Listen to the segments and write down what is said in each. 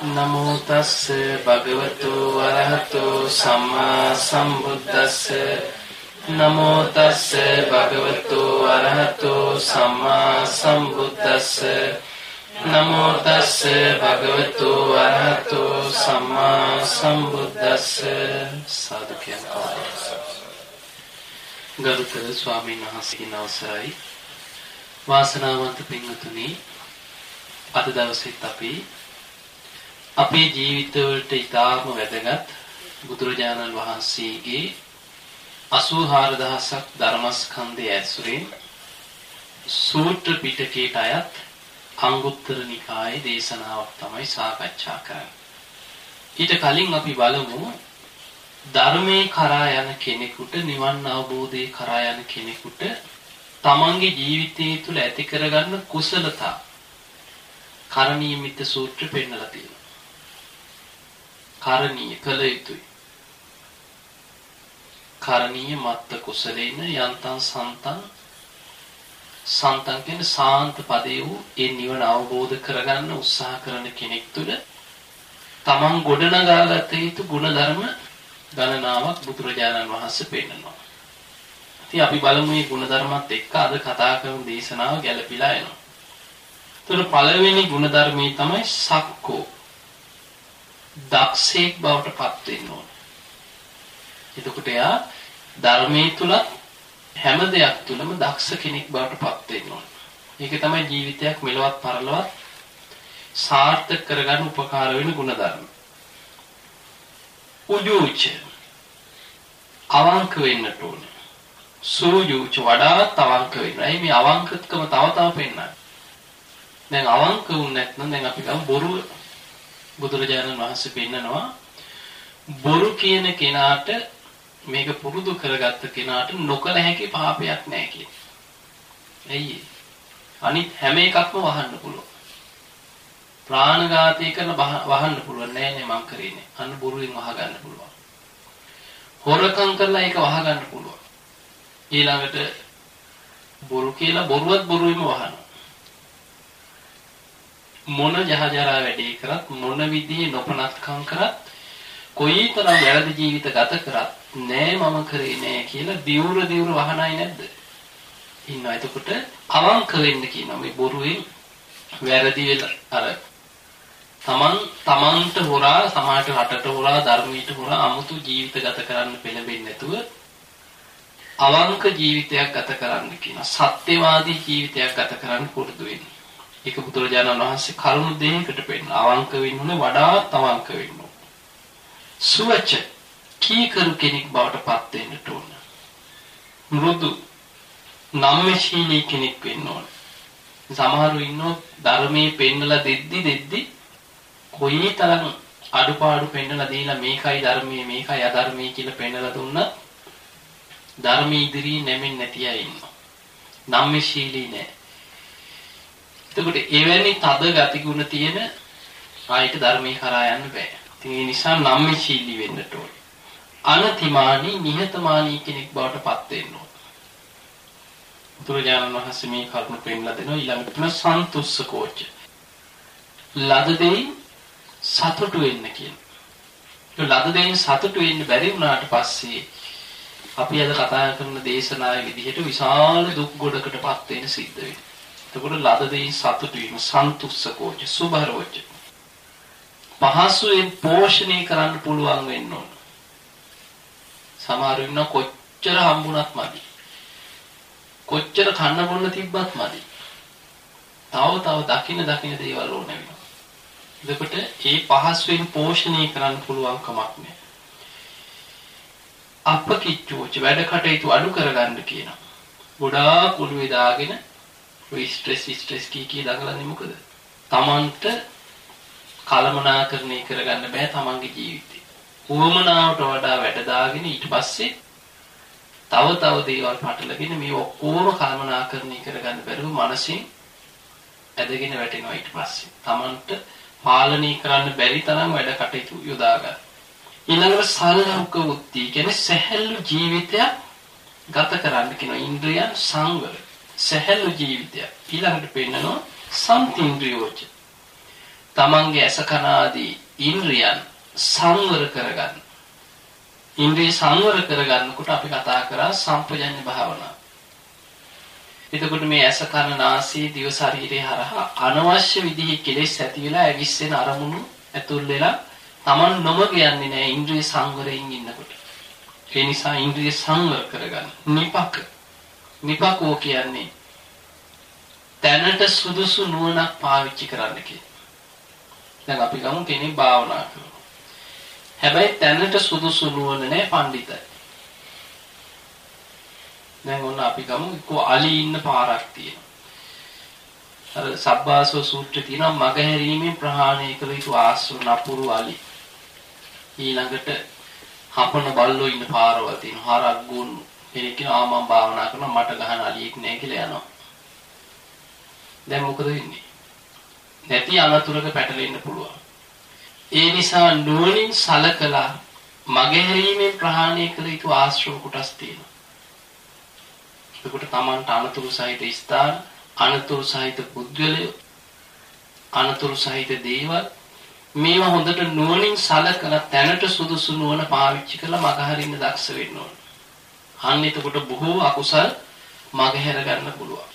නමෝ තස්ස භගවතු වරහතෝ සම්මා සම්බුද්දස්ස නමෝ තස්ස භගවතු වරහතෝ සම්මා සම්බුද්දස්ස නමෝ තස්ස භගවතු වරහතෝ සම්මා සම්බුද්දස්ස සාදු කියන ගරුතර ස්වාමීන් වහන්සේගේ අවසරයි වාසනාවන්ත පින්වතුනි අද දවසෙත් අපි අපේ ජීවිතවලට ඊටාම වැදගත් බුදුරජාණන් වහන්සේගේ 84000ක් ධර්මස්කන්ධය ඇසුරින් සූත්‍ර පිටකයට අයත් අංගුත්තර නිකායේ දේශනාවක් තමයි සාකච්ඡා කරන්නේ. ඊට කලින් අපි බලමු ධර්මයේ කරා යන කෙනෙකුට නිවන් අවබෝධයේ කරා යන කෙනෙකුට තමන්ගේ ජීවිතය තුළ ඇති කරගන්න කුසලතා කරණීය මිත්‍ය සූත්‍රය පෙන්නලා තියෙනවා. කරණීය කළ යුතුයි. කරණීය මත්ත කුසලේන යන්තං සන්තං සන්තං කියන සාන්ත පදේ වූ ඒ නිවන අවබෝධ කරගන්න උත්සාහ කරන කෙනෙක් තුළ තමන් ගොඩනගාගත යුතු ගුණධර්ම ගණනාවක් බුදුරජාණන් වහන්සේ පෙන්නනවා. ඉතින් අපි බලමු මේ ගුණධර්මات එක්ක අද කතා කරන දේශනාව ගැලපිලා එනවා. ඒතර පළවෙනි ගුණධර්මයේ තමයි සක්කෝ දක්ෂයෙක් බවට පත් වෙන්න ඕන. එතකොට එයා ධර්මයේ තුලත් හැම දෙයක් තුලම දක්ෂ කෙනෙක් බවට පත් වෙන්න ඕන. ඒක තමයි ජීවිතයක් මෙලවත් පරලවත් සාර්ථක කරගන්න උපකාර වෙන ගුණධර්ම. උජුච අවංක වෙන්නට ඕන. සූජුච වඩාත් අවංක වෙන්න. ඇයි මේ අවංකත්කම තව තව පෙන්වන්නේ? දැන් අවංක වුනේ නැත්නම් දැන් අපි ගමු බොරුව බුදුරජාණන් වහන්සේ පෙන්නනවා බොරු කියන කෙනාට මේක පුරුදු කරගත්ත කෙනාට නොකල හැකි පාපයක් නැහැ කියන. ඇයි අනිත් හැම එකක්ම වහන්න පුළුවන්. ප්‍රාණඝාතය කරන වහන්න පුළුවන් නෑ නේ මං කරේ නේ. අන්න බොරුවෙන් වහගන්න පුළුවන්. හොරකම් කරලා ඒක වහගන්න පුළුවන්. ඊළඟට බොරු කියලා බොරුවත් බොරුවෙම වහනවා. මොන ජහජරා වැඩේ කරත් මොන විදිහේ නොපනත්කම් කරත් කොයිතරම් වැරදි ජීවිත ගත කරත් නෑ මම කරේ නෑ කියලා දියුර දියුර වහනයි නැද්ද? ඉන්නවා. එතකොට අවංක වෙන්න කියනවා මේ බොරුවෙන් වැරදි වෙලා අර තමන් තමන්ට හොරා සමාජයට රටට හොරා ධර්මයට හොරා 아무තු ජීවිත ගත කරන්න පෙළඹෙන්නේ නැතුව අවංක ජීවිතයක් ගත කරන්න කියන සත්‍යවාදී ජීවිතයක් ගත කරන්න පුරුදු වෙන්න. ඒක බුදුරජාණන් වහන්සේ කරුණු දෙකකට පෙන්නන අවංක වෙන්න ඕනේ වඩාත් අවංක වෙන්න ඕනේ. සුවච කීකරු කෙනෙක් බවට පත් වෙන්නට ඕන. මෘදු නම්මශීලී කෙනෙක් වෙන්න ඕන. සමහරු ඉන්නෝ ධර්මයේ පෙන්නලා දෙද්දි දෙද්දි කොයිතරම් අඩුපාඩු පෙන්නලා දීලා මේකයි ධර්මයේ මේකයි අධර්මයේ කියලා පෙන්නලා දුන්නත් ධර්මයේ ඉදිරියේ නැමෙන්නේ නැති අය ඉන්නවා. නම්මශීලී නැහැ. එතකොට එවැනි තද ගතිගුණ තියෙන ආයත ධර්මයේ කරා යන්න බෑ. ඉතින් ඒ නිසා නම්මශීලී වෙන්නට ඕනේ. අනතිමානී නිහතමානී කෙනෙක් බවට පත් වෙන්න ඕනේ. බුදුරජාණන් වහන්සේ මේ කරුණ පෙන්නලා දෙනවා ඊළඟට තුන සන්තුස්ස කෝච. ලද දෙයින් සතුටු වෙන්න කියන. ලද දෙයින් සතුටු වෙන්න බැරි වුණාට පස්සේ අපි අද කතා කරන දේශනාවේ විදිහට විශාල දුක් ගොඩකටපත් වෙන්න සිද්ධ වෙනවා. එතකොට ලද දෙයින් සතුටු වීම සන්තුස්සකෝච සුභරෝච පහසුවෙන් පෝෂණය කරන්න පුළුවන් වෙන්න ඕන. සමහර ඉන්න කොච්චර හම්බුණත් මදි. කොච්චර කන්න බොන්න තිබ්බත් මදි. තව තව දකින්න දකින්න දේවල් ඕන වෙනවා. එතකොට ඒ පහසුවෙන් පෝෂණය කරන්න පුළුවන් කමක් නැහැ. අපකිච්චෝච වැඩ කටයුතු අඩු කරගන්න කියනවා. ගොඩාක් ඔළුවේ දාගෙන ඔය ස්ට්‍රෙස් ස්ට්‍රෙස් කී කී දඟලන්නේ මොකද? Tamanට කලමනාකරණය කරගන්න බෑ Tamanගේ ජීවිතේ. උවමනාවට වඩා වැඩ දාගෙන ඊට පස්සේ තව තව දේවල් පටලගෙන මේ ඔක්කොම කලමනාකරණය කරගන්න බැරුව මනසින් ඇදගෙන වැටෙනවා ඊට පස්සේ. Tamanට පාලනය කරන්න බැරි තරම් වැඩ කටයුතු යොදා ගන්න. ඊළඟට සල්ලංක වුත්ති කියන්නේ සැහැල්ලු ජීවිතයක් ගත කරන්න කියන ඉන්ද්‍රියන් සංවර. සැහැල්ලු ජීවිතයක් ඊළඟට පෙන්නනවා සම්තින්ද්‍රියෝච තමන්ගේ ඇස කන ආදී ඉන්ද්‍රියන් සංවර කරගන්න. ඉන්ද්‍රිය සංවර කරගන්නකොට අපි කතා කරා සම්පජඤ්ඤ භාවනාව. එතකොට මේ ඇස කන නාසය දිව ශරීරය හරහා අනවශ්‍ය විදිහේ කෙලෙස් ඇති වෙලා ඇවිස්සෙන අරමුණු ඇතුල් වෙලා Taman නොමග යන්නේ නැහැ ඉන්ද්‍රිය සංවරයෙන් ඉන්නකොට. ඒ නිසා ඉන්ද්‍රිය සංවර කරගන්න. නිපක. නිපකෝ කියන්නේ දැනට සුදුසු නුවණක් පාවිච්චි කරන්න කියන. දැන් අපි ගමු කෙනෙක් භාවනා කරනවා. හැබැයි දැනට සුදුසු නුවණ නැහැ පඬිතයි. දැන් ඔන්න අපි ගමු එක්කෝ අලි ඉන්න පාරක් තියෙනවා. අර සබ්බාසෝ සූත්‍රයේ තියෙනවා මගහැරීමෙන් ප්‍රහාණය කළ යුතු ආශ්‍ර නපුරු අලි. ඊළඟට හපන බල්ලෝ ඉන්න පාරවල් තියෙනවා. හරක් ගොන්නු. කෙනෙක් කියනවා ආ මම භාවනා කරනවා මට ගහන අලියෙක් නෑ කියලා යනවා. දැන් මොකද වෙන්නේ? නැති අනතුරක පැටලෙන්න පුළුවන්. ඒ නිසා නුවණින් සලකලා මගහැරීමෙන් ප්‍රහාණය කළ යුතු ආශ්‍රව කොටස් තියෙනවා. එතකොට Tamanට අනතුරු සහිත ස්ථාන, අනතුරු සහිත පුද්ගලයෝ, අනතුරු සහිත දේවල් මේවා හොඳට නුවණින් සලකලා තැනට සුදුසු නුවණ පාවිච්චි කරලා මගහරින්න දක්ෂ වෙන්න ඕන. අන්න එතකොට බොහෝ අකුසල් මගහැර ගන්න පුළුවන්.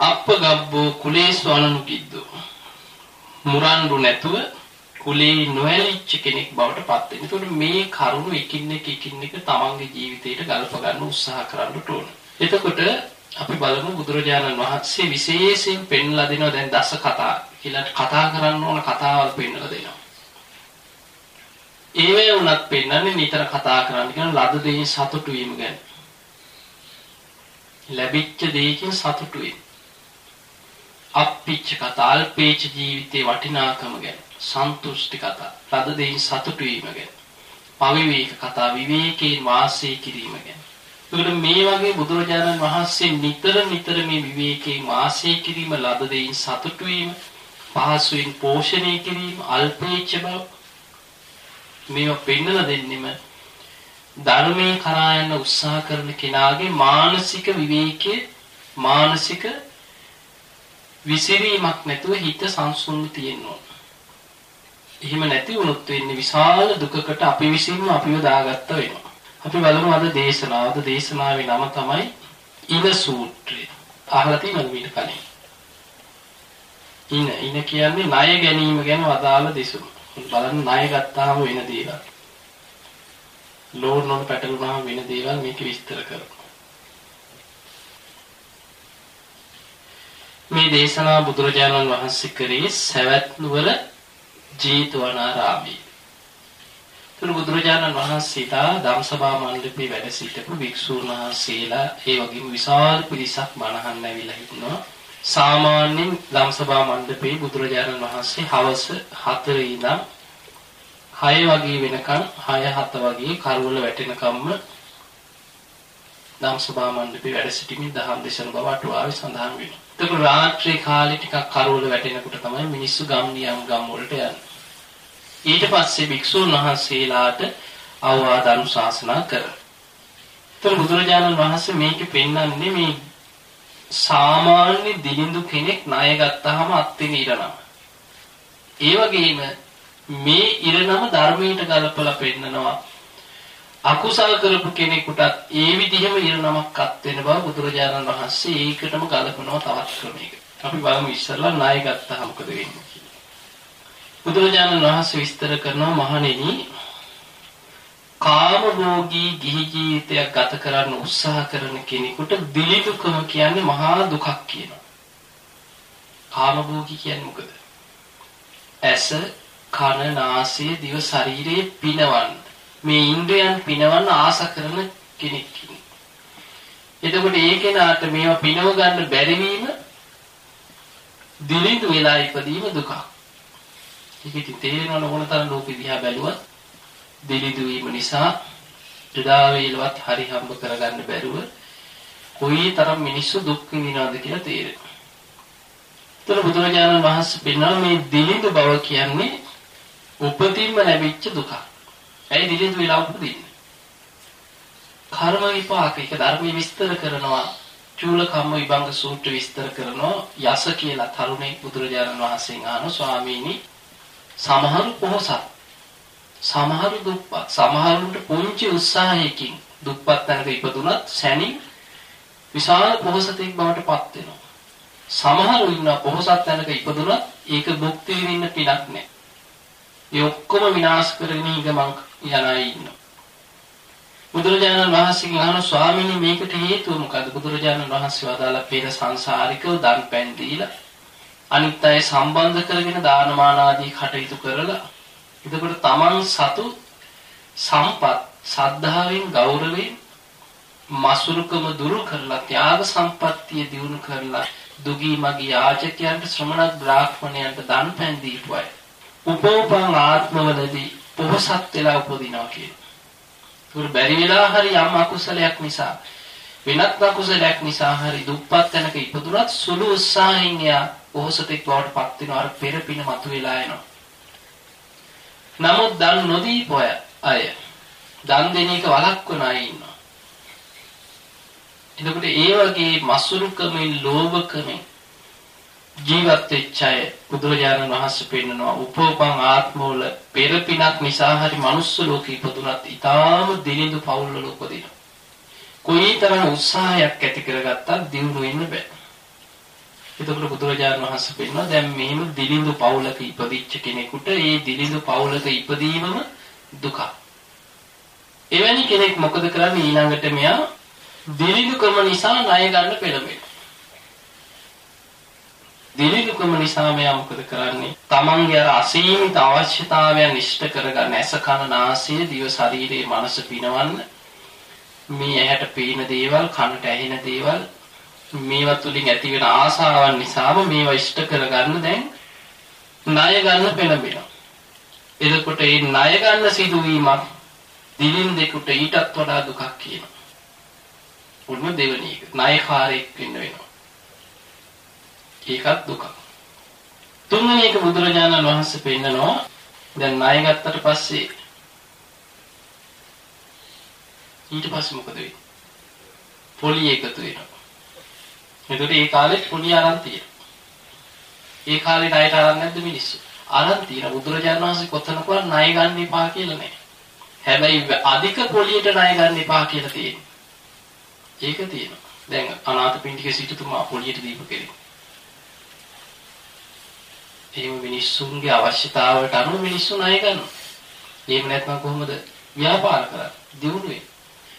අප්පගබ්බෝ කුලේසු අනනුකිද්දෝ. මුරන්ඩු නැතුව කුලේ නොඇලිච්ච කෙනෙක් බවට පත් වෙන. ඒතකොට මේ කරුණු එකින් එක එකින් එක තමන්ගේ ජීවිතයට ගලප ගන්න උත්සාහ කරන්න ඕන. එතකොට අපි බලමු බුදුරජාණන් වහන්සේ විශේෂයෙන් පෙන්ලා දෙනවා දැන් දස කතා කියලා කතා කරන්න ඕන කතාවල් පෙන්වලා දෙනවා. ඒවේ උනත් පෙන්වන්නේ නිතර කතා කරන්න කියන ලද දෙයින් සතුටු වීම ගැන. ලැබිච්ච දෙයකින් සතුටු වීම. අප්පිච්ච කතා අල්පේච්ච ජීවිතේ වටිනාකම ගැන. සන්තුෂ්ටි කතා, ලද දෙයින් සතුටු වීම ගැන. පවිවේක කතා, විවේකයෙන් වාසය කිරීම ගැන. ඒකට මේ වගේ බුදුරජාණන් වහන්සේ නිතර නිතර මේ විවේකයෙන් වාසය කිරීම, ලද දෙයින් සතුටු වීම, පහසුවෙන් පෝෂණය කිරීම, අල්පේච්ඡ බව මේවා පෙන්වලා දෙන්නෙම ධර්මයේ කරා යන උත්සාහ කරන කෙනාගේ මානසික විවේකයේ මානසික විසිරීමක් නැතුව හිත සංසුන්ව තියෙන්න ඕන. එහෙම නැති වුණොත් වෙන්නේ විශාල දුකකට අපි විසින්ම අපිව දාගත්ත වෙනවා. අපි බලමු අද දේශනාව. අද දේශනාවේ නම තමයි ඉන සූත්‍රය. අහලා තියෙනවද මීට කලින්? ඉන ඉන කියන්නේ ණය ගැනීම ගැන වදාළ දෙසුම. බලන්න ණය ගත්තාම වෙන දේවල්. ලෝන් වල පැටලුනාම වෙන දේවල් මේක විස්තර කරනවා. මේ දේශනාව බුදුරජාණන් වහන්සේ කරේ සවැත් නුවර ජේතවනාරාමයේ. තුන බුදුරජාණන් වහන්සේලා ධම්සභා මණ්ඩපේ වැඩ සිටපු භික්ෂූන් වහන්සේලා ඒ වගේම විශාල පිරිසක් බණහන්න ඇවිල්ලා හිටනවා. සාමාන්‍යයෙන් ධම්සභා මණ්ඩපේ බුදුරජාණන් වහන්සේ හවස 4 ඉඳන් 6 වගේ වෙනකන් 6 7 වගේ කරවල වැටෙනකම්ම ධම්සභා මණ්ඩපේ වැඩ සිටීමේ දහම් දේශන බව අටුවාවේ සඳහන් වෙනවා. එතකොට රාත්‍රී කාලේ ටිකක් කරවල වැටෙනකොට තමයි මිනිස්සු ගම් නියම් ගම් වලට යන්නේ. ඊට පස්සේ භික්ෂුන් වහන්සේලාට අවවාද අනුශාසනා කරා. ඒතර බුදුරජාණන් වහන්සේ මේක පෙන්වන්නේ මේ සාමාන්‍ය දිලිඳු කෙනෙක් ණය ගත්තාම අත්විඳ ඉරණම. ඒ වගේම මේ ඉරණම ධර්මයට ගලපලා පෙන්නනවා. අකුසල් කරපු කෙනෙකුටත් ඒ විදිහම ඉරණමක් අත් වෙන බව බුදුරජාණන් වහන්සේ ඒකටම ගලපනවා තවත් ක්‍රමයක. අපි බලමු ඉස්සෙල්ලා ණය ගත්තාම මොකද වෙන්නේ බුදුරජාණන් වහන්සේ විස්තර කරනවා මහණෙනි කාමභෝගී ගිහි ජීවිතයක් ගත කරන්න උත්සාහ කරන කෙනෙකුට දිලිදුකම කියන්නේ මහා දුකක් කියනවා. කාමභෝගී කියන්නේ මොකද? ඇස, කන, නාසය, දිව, ශරීරයේ පිනවන්න. මේ ඉන්ද්‍රයන් පිනවන්න ආස කරන කෙනෙක් එතකොට ඒ කෙනාට මේවා පිනව ගන්න බැරි වීම දිලිඳු වෙලා ඉපදීම දුකක්. ඒක ඉතින් තේරෙනවන ඕන තරම් ලෝකෙ දිහා බැලුවත් දිලිදු වීම නිසා එදා වේලවත් හරි හම්බ කරගන්න බැරුව කොයි තරම් මිනිස්සු දුක් විඳිනවද කියලා තේරෙනවා. ඒතර බුදුරජාණන් වහන්සේ පෙන්වන මේ දිලිදු බව කියන්නේ උපතින්ම ලැබිච්ච දුකක්. ඇයි දිලිදු වෙලා උපදින්නේ? කර්ම විපාක එක ධර්මයේ විස්තර කරනවා චූලකම්ම විභංග සූත්‍ර විස්තර කරනවා යස කියලා තරුණේ බුදුරජාණන් වහන්සේගෙන් අහන ස්වාමීනි සමහරු පොහසත් සමහරු දුප්පත් සමහරුන්ට පුංචි උත්සාහයකින් දුප්පත් තැනක ඉපදුනත් සැනින් විශාල පොහසතෙක් බවට පත් වෙනවා. සමහරු ඉන්න පොහසත් තැනක ඉපදුනත් ඒක භුක්ති විඳින්න පිනක් නැහැ. ඒ ඔක්කොම විනාශ කරගෙන ඉගමන් යන අය ඉන්නවා. බුදුරජාණන් වහන්සේගෙන් අහන ස්වාමීනි මේකට හේතුව මොකද? බුදුරජාණන් වහන්සේ වදාලා පෙර සංසාරිකව දන් පැන් දීලා අනිත් අය සම්බන්ධ කරගෙන දානමාන ආදී කටයුතු කරලා එතකොට තමන් සතු සම්පත් සද්ධාවෙන් ගෞරවයෙන් මසුරුකම දුරු කරලා ත්‍යාග සම්පත්තිය දිනු කරලා දුගී මගී යාචකයන්ට ශ්‍රමණ බ්‍රාහ්මණයන්ට දන් පැන් දීපු අය උපෝපං ආත්මවලදී පොහසත් වෙලා උපදිනවා කියන. ඒක බැරි වෙලා හරි යම් අකුසලයක් නිසා වෙනත් අකුසලයක් නිසා හරි දුප්පත් තැනක ඉපදුනත් සුළු උත්සාහයෙන් යා පොහසතෙක් බවට පත් වෙනවා අර පෙර පින මතුවලා එනවා. නමුත් දන් නොදීපු අය දන් දෙන එක වළක්වන අය ඉන්නවා. එතකොට ඒ වගේ මසුරුකමින් ලෝභකමින් ජීවත් වෙච්ච අය බුදුරජාණන් වහන්සේ පෙන්නනවා උපෝපං ආත්මවල පෙර පිනක් නිසා හරි manuss ලෝකෙ ඉපදුනත් ඊටාම දිලිඳු පවුල්වල උපදිනවා. කොයිතරම් උත්සාහයක් ඇති කරගත්තත් දියුණු වෙන්න බෑ. එතකොට බුදුරජාණන් වහන්සේ පෙන්නනවා දැන් මෙහෙම දිලිඳු පවුලක ඉපදිච්ච කෙනෙකුට ඒ දිලිඳු පවුලක ඉපදීමම දුකක්. එවැනි කෙනෙක් මොකද කරන්නේ ඊළඟට මෙයා දිලිඳුකම නිසා ණය ගන්න පෙළඹෙනවා. දිලිඳුකම නිසා මෙයා මොකද කරන්නේ? තමන්ගේ අර අසීමිත අවශ්‍යතාවයන් ඉෂ්ට කරගන්න ඇස කන නාසය දිව ශරීරයේ මනස පිනවන්න මේ ඇහැට පේන දේවල් කනට ඇහෙන දේවල් මේවා තුලින් ඇති වෙන ආසාවන් නිසාම මේවා ඉෂ්ට කරගන්න දැන් ණය ගන්න පෙළඹෙනවා. එතකොට මේ ණය ගන්න සිදුවීමක් දිලින් දෙකට ඊටත් වඩා දුකක් කියනවා. උන්ව දෙවෙනි එක ණයකාරයෙක් වෙන්න වෙනවා. ඒකත් දුකක්. තුන්වෙනි එක බුදුරජාණන් වහන්සේ පෙන්නනවා දැන් ණය ගත්තට පස්සේ ඊට පස්සේ මොකද වෙන්නේ? පොලි එකතු වෙනවා. එතකොට ඒ කාලේ පොඩි අරන් තියෙනවා. ඒ කාලේ ණයට අරන් නැද්ද මිනිස්සු? අරන් තියෙන බුදුරජාණන් වහන්සේ කොතනකවත් ණය ගන්න එපා කියලා නෑ. හැබැයි අධික පොලියට ණය ගන්න එපා කියලා තියෙනවා. ඒක තියෙනවා. දැන් අනාථපිණ්ඩික සිටුතුමා පොලියට දීපු කෙනෙක්. එහෙම මිනිස්සුන්ගේ අවශ්‍යතාවයට අනුව මිනිස්සු ණය ගන්නවා. එහෙම නැත්නම් කොහොමද ව්‍යාපාර කරන්නේ? දියුණුවේ.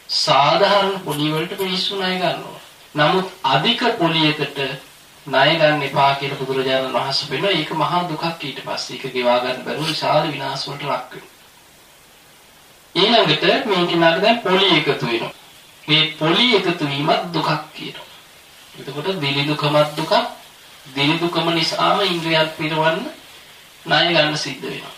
සාධාරණ පොලි වලට මිනිස්සු ණය ගන්නවා. නමුත් අධික පොලියකට ණය ගන්න එපා කියලා බුදුරජාණන් වහන්සේ වෙනවා. ඒක මහා දුකක් ඊට පස්සේ. ඒක ගෙවා ගන්න බැරුව විශාල විනාශ වලට ලක් වෙනවා. ඊළඟට මේ කෙනාට දැන් පොලි එකතු වෙනවා. මේ පොලි එකතු වීමත් දුකක් කියනවා. එතකොට දිලිදුකමත් දුකක්. දිලිදුකම නිසාම ඉන්ද්‍රියත් පිරවන්න ණය ගන්න සිද්ධ වෙනවා.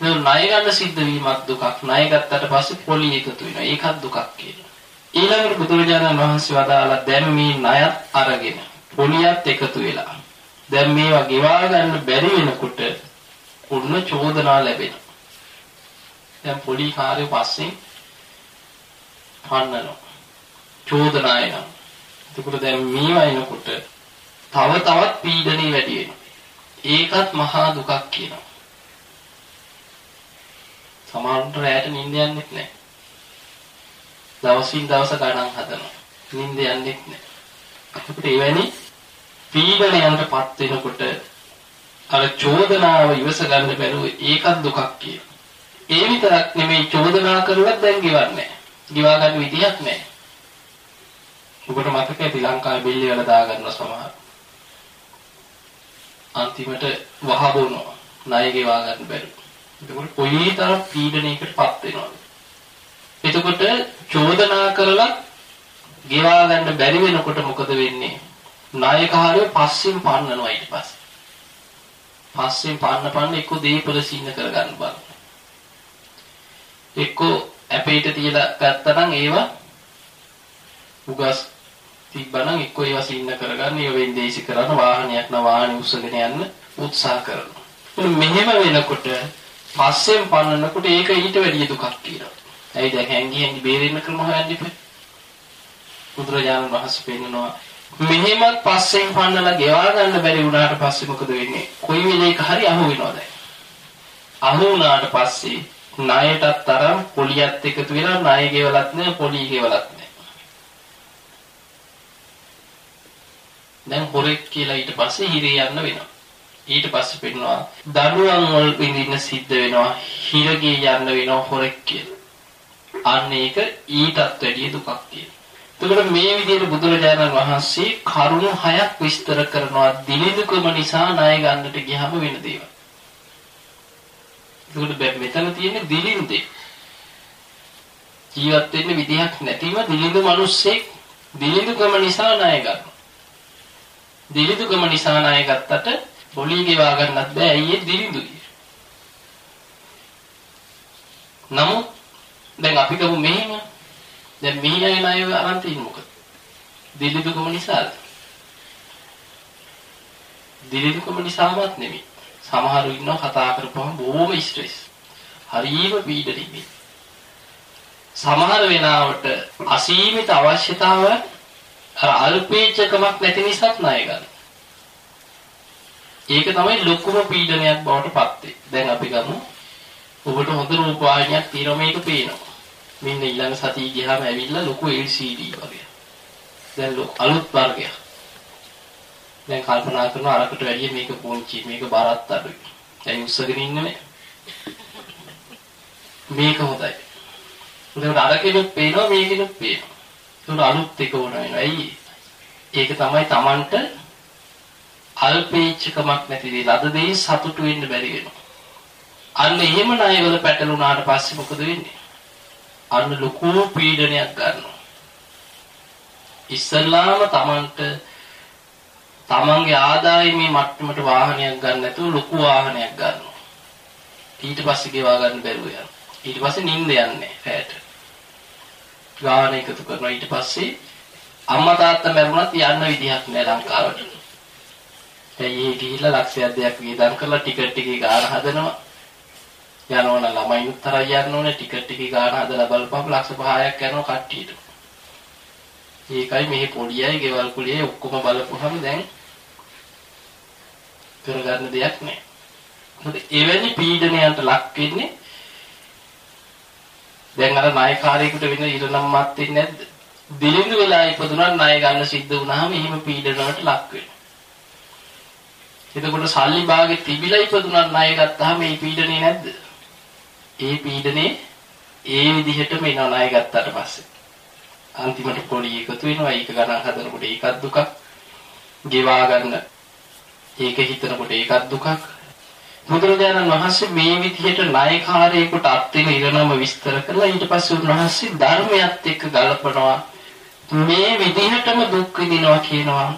මේ ණය ගන්න සිද්ධ වීමත් දුකක්. ණය ගත්තට පස්සේ පොලි එකතු වෙනවා. ඒකත් දුකක් කියනවා. ඊළඟට බුදුරජාණන් වහන්සේ වදාලා දැන් මේ ණයත් අරගෙන පොලියත් එකතු වෙලා දැන් මේවා ගෙවා ගන්න බැරි වෙනකොට උන්න චෝදනා ලැබෙනවා. දැන් පොලි කාර්ය පස්සේ පන්නනවා. චෝදනා එනවා. එතකොට දැන් මේවා එනකොට තව තවත් පීඩනේ වැඩි වෙනවා. ඒකත් මහා දුකක් කියනවා. සමහරවිට රැයට නිින්ද යන්නේ නැහැ. දවසින් දවස ගණන් හදනවා. නිින්ද යන්නේ නැහැ. අපිට එවැනි පීඩනයන්ටපත් වෙනකොට අර චෝදනාව ඉවස ගන්න බැරුව ඒකත් දුකක් කියන. ඒ විතරක් නෙමෙයි චෝදනා කරුවත් දැන් ගෙවන්නේ ගිවා ගන්න විදියක් නැහැ. ඔබට මතකයි ශ්‍රී ලංකාවේ බිල්ල වල දාගන්න සමහර. අන්තිමට වහ බොනවා. ණය ගෙවා ගන්න බැරුව. එතකොට කොයිතරම් පීඩනයකටපත් වෙනවද? එතකොට චෝදනා කරලා ගෙවා ගන්න බැරි වෙනකොට මොකද වෙන්නේ? නායකහාරය පස්සෙන් පන්නනවා ඊට පස්සේ. පස්සෙන් පන්න පන්න එක්ක දීපල සින්න කරගන්න බලන්න. එක්ක ඇපේට තියලා ගත්තනම් ඒවා උගස් තිබ්බනම් එක්ක ඒවා සින්න කරගන්න ඒවා වෙන්දේසි කරන වාහනයක් න වාහනේ උස්සගෙන යන්න උත්සාහ කරනවා. මෙහෙම වෙනකොට පස්සෙන් පන්නනකොට ඒක ඊට වැඩිය දුකක් කියනවා. ඇයි දැන් හැංගි හැංගි බේරෙන්න ක්‍රම හොයන්න ඉපේ. බුදුරජාණන් වහන්සේ පෙන්නනවා මෙහෙමත් පස්සෙන් පන්නලා ගෙවා ගන්න බැරි වුණාට පස්සේ මොකද වෙන්නේ? කොයි වෙලේක හරි අහු වෙනවද? අහු වුණාට පස්සේ ණයටත් තරම් පොලියත් එකතු වෙලා ණය ගෙවලත් නැහැ පොලි ගෙවලත් නැහැ. දැන් හොරෙක් කියලා ඊට පස්සේ හිරේ යන්න වෙනවා. ඊට පස්සේ පෙන්නවා දඩුවම් වල විඳින්න සිද්ධ වෙනවා හිරගේ යන්න වෙනවා හොරෙක් කියලා. අන්න ඒක ඊටත් වැඩිය දුකක් කියලා. එතකොට මේ විදිහට බුදුරජාණන් වහන්සේ කරුණු හයක් විස්තර කරනවා දිලිඳුකම නිසා ණය ගන්නට ගියාම වෙන දේවල්. එතකොට මෙතන තියෙන්නේ දිලිඳේ. ජීවත් වෙන්න විදිහක් නැතිව දිලිඳු මිනිස්සෙක් දිලිඳුකම නිසා ණය ගන්නවා. දිලිඳුකම නිසා ණය ගත්තට පොලී ගෙවා ගන්නත් බෑ ඇයි ඒ දිලිඳුයි. නමුත් දැන් අපි ගමු මෙහෙම දැන් මෙහි අය ණය අරන් තියෙන්නේ මොකද? දිලිදුකම නිසාද? දිලිදුකම නිසාමත් නෙමෙයි. සමහරු ඉන්නවා කතා කරපුවම බොහොම ස්ට්‍රෙස්. හරිම පීඩනෙයි. සමහර වෙලාවට අසීමිත අවශ්‍යතාව අර අල්පේච්ඡකමක් නැති නිසාත් ණය ගන්න. ඒක තමයි ලොකුම පීඩනයක් බවට පත් වෙන්නේ. දැන් අපි ගමු ඔබට හොඳ රූපවාහිනියක් තියෙනවා මේක පේනවා. මෙන්න ඊළඟ සතිය ගියාම ඇවිල්ලා ලොකු LCD වගේ. දැන් අලුත් වර්ගයක්. දැන් කල්පනා කරනවා අරකට වැඩිය මේක පොන්චි මේක බරත් අඩුයි. දැන් උස්සගෙන ඉන්නේ මේක හොඳයි. ඒකට අරකෙනුත් පේනවා මේකෙනුත් පේනවා. ඒකට අලුත් එක ඕන වෙනවා. ඇයි? ඒක තමයි Tamanට අල්පේච්ඡකමක් නැති දේ ලද දේ සතුටු වෙන්න බැරි වෙනවා. අන්න එහෙම ණයවල පැටලුණාට පස්සේ මොකද වෙන්නේ? අන්න ලොකු පීඩනයක් ගන්නවා. ඉස්සල්ලාම Tamanට Tamanගේ ආදායමේ මට්ටමට වාහනයක් ගන්න නැතුව ලොකු වාහනයක් ගන්නවා. ඊට පස්සේ ගෙවා ගන්න බැරුව යනවා. ඊට පස්සේ නිින්ද යන්නේ රැට. ගාන එකතු කරනවා ඊට පස්සේ අම්මා තාත්තා මැරුණත් යන්න විදිහක් නෑ ලංකාවට. දැන් ඊ ගිහිල්ලා ලක්ෂයක් දෙයක් වියදම් කරලා ටිකට් එකේ ගාන හදනවා. යනවනම් ළමයිනුත් තරයි යන්න ඕනේ ටිකට් එකේ ගාන හදලා බලපුවම ලක්ෂ 5ක් යනවා කට්ටියට. ඒකයි මෙහි පොඩියයි ගෙවල් කුලියයි ඔක්කොම බලපුවම දැන් කරගන්න දෙයක් නැහැ. මොකද එවැනි පීඩනයන්ට ලක් වෙන්නේ දැන් අර ණයකාරයෙකුට වෙන ඉරණම්මත් වෙන්නේ නැද්ද? දිලිඳු වෙලා ඉපදුනත් ණය ගන්න සිද්ධ වුණාම එහෙම පීඩනවලට ලක් වෙනවා. එතකොට සල්ලි භාගෙ තිබිලා ඉපදුනත් ණය ගත්තාම මේ පීඩනේ නැද්ද? ඒ පීඩනේ ඒ විදිහටම එනවා ණය ගත්තට පස්සේ. අන්තිමට පොඩි එකතු වෙනවා ඒක ගණන් හදනකොට ඒකත් දුකක්. ගෙවා ගන්න ඒක හිතනකොට ඒකත් දුකක්. බුදුරජාණන් වහන්සේ මේ විදිහට ණයකාරයෙකුට අත්දින ඉරණම විස්තර කරලා ඊට පස්සේ උන්වහන්සේ ධර්මයත් එක්ක ගලපනවා. මේ විදිහටම දුක් විඳිනවා කියනවා.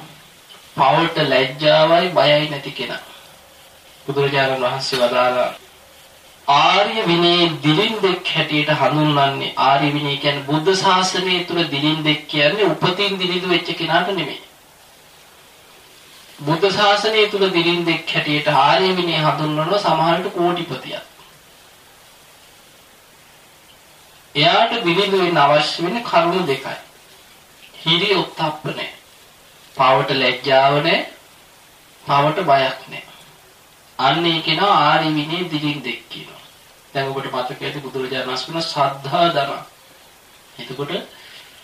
පවට ලැජ්ජාවයි බයයි නැති කෙනා. බුදුරජාණන් වහන්සේ වදාළා ආර්ය විනයේ දිලින්දෙක් හැටියට හඳුන්වන්නේ ආර්ය විනය කියන්නේ බුද්ධ ශාසනය තුල දිලින්දෙක් කියන්නේ උපතින් දිලිඳු වෙච්ච කෙනාට නෙමෙයි. බුද්ධ ශාසනය තුල දිලින්දෙක් හැටියට ආර්ය විනය හඳුන්වනවා සමහරට කෝටිපතියක්. එයාට දිලිඳු වෙන්න අවශ්‍ය වෙන කරුණු දෙකයි. හිරි උත්ප්ප නැහැ. පවට ලැජ්ජාව නැහැ. පවට බයක් නැහැ. අන්න ඒ කෙනා ආරි විනේ දිලින්දෙක් කියනවා. දැන් ඔබට මතක ඇති බුදුරජාණන් වහන්සේ ශ්‍රද්ධා ධන. එතකොට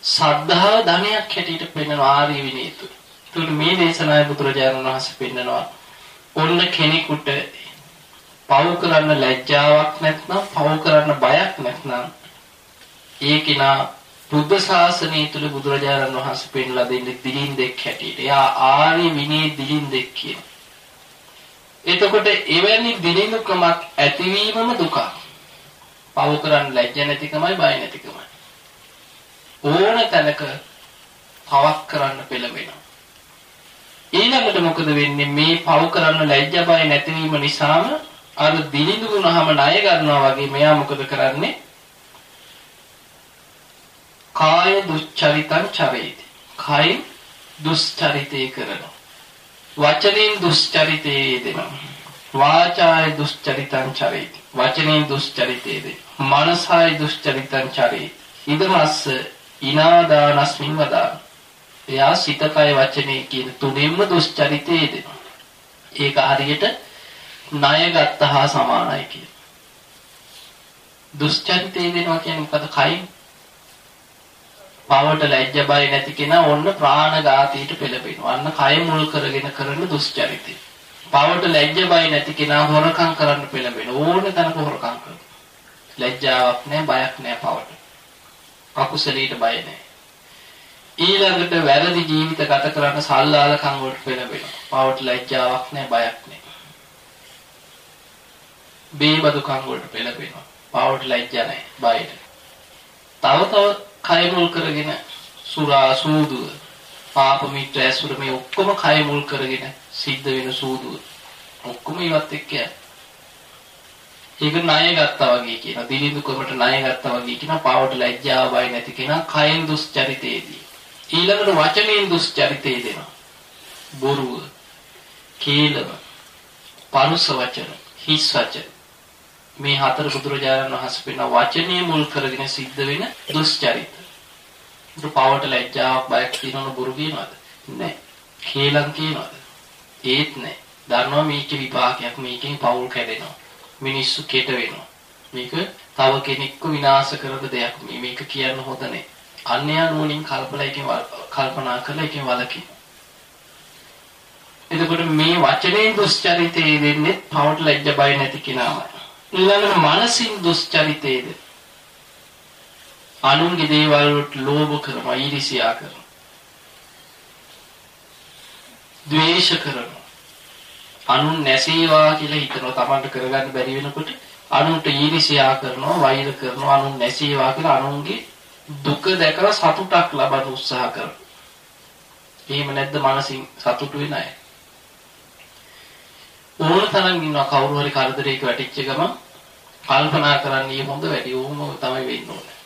ශ්‍රද්ධා ධනයක් හැටියට පෙන්වන ආරි විනේ තුල. එතකොට මේ දේශනාවේ බුදුරජාණන් වහන්සේ පෙන්නනවා ඔන්න කෙනෙකුට පව් කරන්න ලැජ්ජාවක් නැත්නම් පව් කරන්න බයක් නැත්නම් ඒ කෙනා බුද්ධ ශාසනය තුල බුදුරජාණන් වහන්සේ පෙන්ලා දෙන්නේ දිලින්දෙක් හැටියට. එයා ආරි විනේ දිලින්දෙක් කියනවා. එතකොට එවැනි දිලිඳුකමක් ඇතිවීමම දුකක්. පව කරන්න ලැජ්ජ නැතිකමයි බය නැතිකමයි. ඕන තැනක පවක් කරන්න පෙළඹෙනවා. ඊළඟට මොකද වෙන්නේ මේ පව කරන්න ලැජ්ජ බය නැතිවීම නිසාම අර දිලිඳුනහම ණය ගන්නවා වගේ මෙයා මොකද කරන්නේ? කාය දුස්චරිතං චරේති. කයි දුස්චරිතේ කරනවා. වචනෙන් දුස්චරිතේ යෙදෙනවා. වාචාය දුස්චරිතං චරේති. වචනෙන් දුස්චරිතේ යෙදෙන. මනසාය දුස්චරිතං චරේති. ඉදමස්ස ඉනාදානස්මින් වදා. එයා සිත කය වචනේ කියන තුනෙන්ම දුස්චරිතේ දෙනවා. ඒක හරියට ණය ගත්තා සමානයි කියන. දුස්චරිතේ දෙනවා කියන්නේ මොකද? කයින් පවට ලැජ්ජ බය නැති කෙනා ඔන්න ප්‍රාණඝාතයට පෙළඹෙනවා. අන්න කය මුල් කරගෙන කරන දුස්චරිතය. පවට ලැජ්ජ බය නැති කෙනා හොරකම් කරන්න පෙළඹෙන ඕන තැනක හොරකම් කරනවා. ලැජ්ජාවක් නැහැ, බයක් නැහැ පවට. අකුසලීට බය නැහැ. ඊළඟට වැරදි ජීවිත ගත කරන සල්ලාලකම් වලට පෙළඹෙනවා. පවට ලැජ්ජාවක් නැහැ, බයක් නැහැ. බේබදුකම් වලට පෙළඹෙනවා. පවට ලැජ්ජා නැහැ, බය තව තව කය මුල් කරගෙන සුරා සූදුව පාප මිත්‍ර ඇසුර මේ ඔක්කොම කය මුල් කරගෙන සිද්ධ වෙන සූදුව. ඔක්කොම ඉවත් එක්ක ඒක ණය ගත්තා වගේ කියන දිලිඳුකමට ණය ගත්තා වගේ කියන පාවට ලැජ්ජාව බය නැති කෙනා කයෙන් දුස්චරිතේදී ඊළඟට වචනයෙන් දුස්චරිතේ දෙනවා. බොරුව කේලම පරුස වචන හිස් වචන. මේ හතර බුදුරජාණන් වහන්සේ පෙන්න වචනේ මුල් කරගෙන සිද්ධ වෙන දුස්චරිත. ඒක පවට ලැජ්ජාවක් බයක් තියෙනවන බොරු කියනවද? නැහැ. කේලම් කියනවද? ඒත් නැහැ. දන්නවා මේක විපාකයක් මේකෙන් පවුල් කැඩෙනවා. මිනිස්සු කෙට වෙනවා. මේක තව කෙනෙක්ව විනාශ කරන දෙයක්. මේක කියන්න හොඳ නැහැ. අන්‍යයන් නුවණින් කල්පලා එකෙන් කල්පනා කරලා එකෙන් වළකින. එතකොට මේ වචනේ දුස්චරිතේ දෙන්නේ පවට ලැජ්ජ බය නැති කෙනාමයි. ඊළඟට මනසින් දුස්චරිතේද අනුන්ගේ දේවල් වලට ලෝභ කරනවා ඊර්ෂ්‍යා කරනවා. ද්වේෂ කරනවා. අනුන් නැසේවා කියලා හිතනවා. Tamanට කරගන්න බැරි වෙනකොට අනුන්ට ඊර්ෂ්‍යා කරනවා වෛර කරනවා. අනුන් නැසේවා කියලා අනුන්ගේ දුක දැකලා සතුටක් ලබන්න උත්සාහ කරනවා. එහෙම නැද්ද මනසින් සතුටු වෙන අය? ඕන තරම් ඉන්නවා කවුරු හරි කරදරයක වැටිච්ච ගමන් කල්පනා කරන්නේ හොඳ වැඩි ඕම තමයි වෙන්න ඕනේ.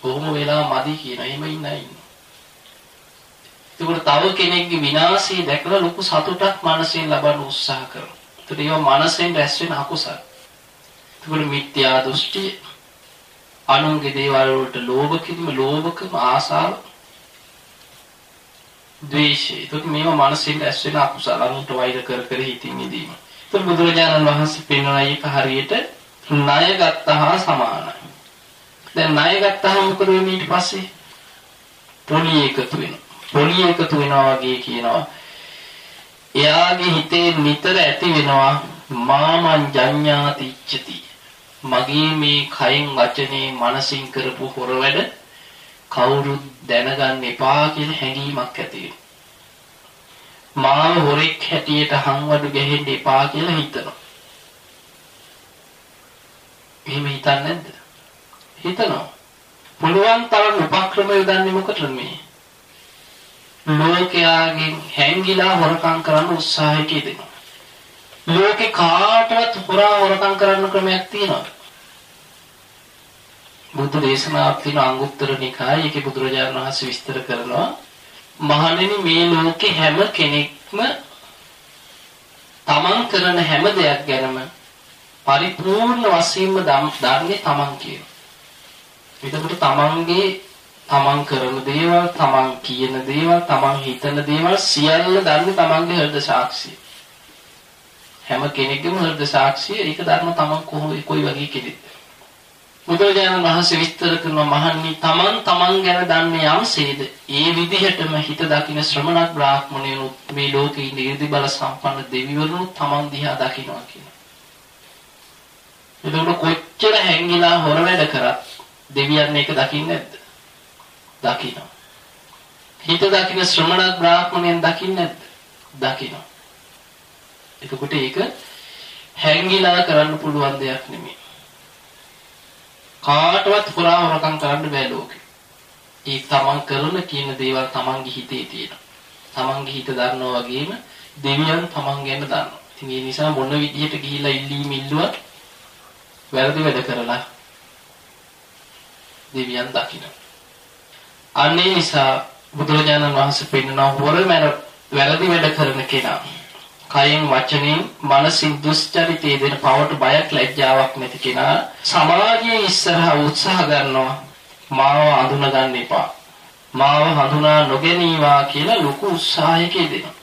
කොහොම වෙලා මදි කියන එහෙම ඉන්න අය ඉන්නවා. ඒකට තව කෙනෙක්ගේ විනාශය දැකලා ලොකු සතුටක් මනසෙන් ලබන්න උත්සාහ කරනවා. ඒකට ඒවා මනසෙන් රැස් වෙන අකුසල. ඒකට මිත්‍යා දෘෂ්ටි අනුන්ගේ දේවල් වලට ලෝභ කිරීම, ලෝභකම, ආසාව ද්වේෂය. ඒක මේවා මනසෙන් ඇස් වෙන අකුසල අනුන්ට වෛර කර කර හිතින් ඉදීම. ඒක බුදුරජාණන් වහන්සේ පෙන්වන එක හරියට ණය ගත්තා සමානයි. දැන් ණය ගත්තාම මොකද වෙන්නේ ඊට පස්සේ? පොලි එකතු වෙනවා. පොලි එකතු වෙනවා වගේ කියනවා. එයාගේ හිතේ නිතර ඇති වෙනවා මාමං ජඤ්ඤාති ඉච්ඡති. මගේ මේ කයෙන් වචනේ මනසින් කරපු හොර වැඩ කවුරුත් දැනගන්න එපා කියන හැඟීමක් ඇති මාව හොරෙක් හැටියට හංවඩු ගහෙන්න එපා කියලා හිතනවා. එහෙම හිතන්නේ නැද්ද? හිතනවා. පුළුවන් තරම් උපක්‍රම යොදන්නේ මොකටද මේ? ලෝකයාගෙන් හැංගිලා හොරකම් කරන්න උත්සාහයක දෙනවා. ලෝකේ කාටවත් හොරා හොරකම් කරන්න ක්‍රමයක් තියෙනවා. බුදු දේශනාවක් තියෙන අංගුත්තර නිකායේ ඒකේ බුදුරජාණන් වහන්සේ විස්තර කරනවා මහණෙනි මේ ලෝකේ හැම කෙනෙක්ම තමන් කරන හැම දෙයක් ගැනම පරිපූර්ණ වශයෙන්ම දන්නේ තමන් කියන. එතකොට තමන්ගේ තමන් කරන දේවල්, තමන් කියන දේවල්, තමන් හිතන දේවල් සියල්ල දන්නේ තමන්ගේ හෘද සාක්ෂිය. හැම කෙනෙක්ගේම හෘද සාක්ෂිය ඒක ධර්ම තමන් කොහොම කොයි වගේ කෙනෙක්ද? බුදුරජාණන් වහන්සේ විස්තර කරන මහන්නි තමන් තමන් ගැන දන්නේ යම්සේද ඒ විදිහටම හිත දකින ශ්‍රමණක් බ්‍රාහ්මණයෝ මේ ලෝකේ ඉඳ ඉර්ධි බල සම්පන්න දෙවිවරුන් තමන් දිහා දකිනවා කියනවා. එතකොට කොච්චර හැංගිලා හොර වැඩ කරත් දෙවියන් ඒක දකින්නේ නැද්ද? දකිනවා. හිත දකින ශ්‍රමණක් බ්‍රාහ්මණයන් දකින්නේ නැද්ද? දකිනවා. එතකොට ඒක හැංගිලා කරන්න පුළුවන් දෙයක් නෙමෙයි. කාටවත් හොරා හොරකම් කරන්න බෑ ලෝකේ. ඒ තමන් කරන කියන දේවල් තමන්ගේ හිතේ තියෙනවා. තමන්ගේ හිත දන්නවා වගේම දෙවියන් තමන් ගැන දන්නවා. ඉතින් ඒ නිසා මොන විදිහට ගිහිලා ඉල්ලීම් ඉල්ලුවත් වැරදි වැඩ කරලා දෙවියන් දකින්න. අනේ නිසා බුදුරජාණන් වහන්සේ පෙන්වන හොරමර වැරදි වැඩ කරන කෙනා කයෙන් වචනෙන් මනසින් දුස්චරිතයේ දෙන පවට බයක් ලැජ්ජාවක් නැති කෙනා සමාජයේ ඉස්සරහා උත්සාහ ගන්නවා මාව අඳුන ගන්න එපා මාව හඳුනා නොගැනීවා කියලා ලොකු උත්සාහයක යෙදෙනවා.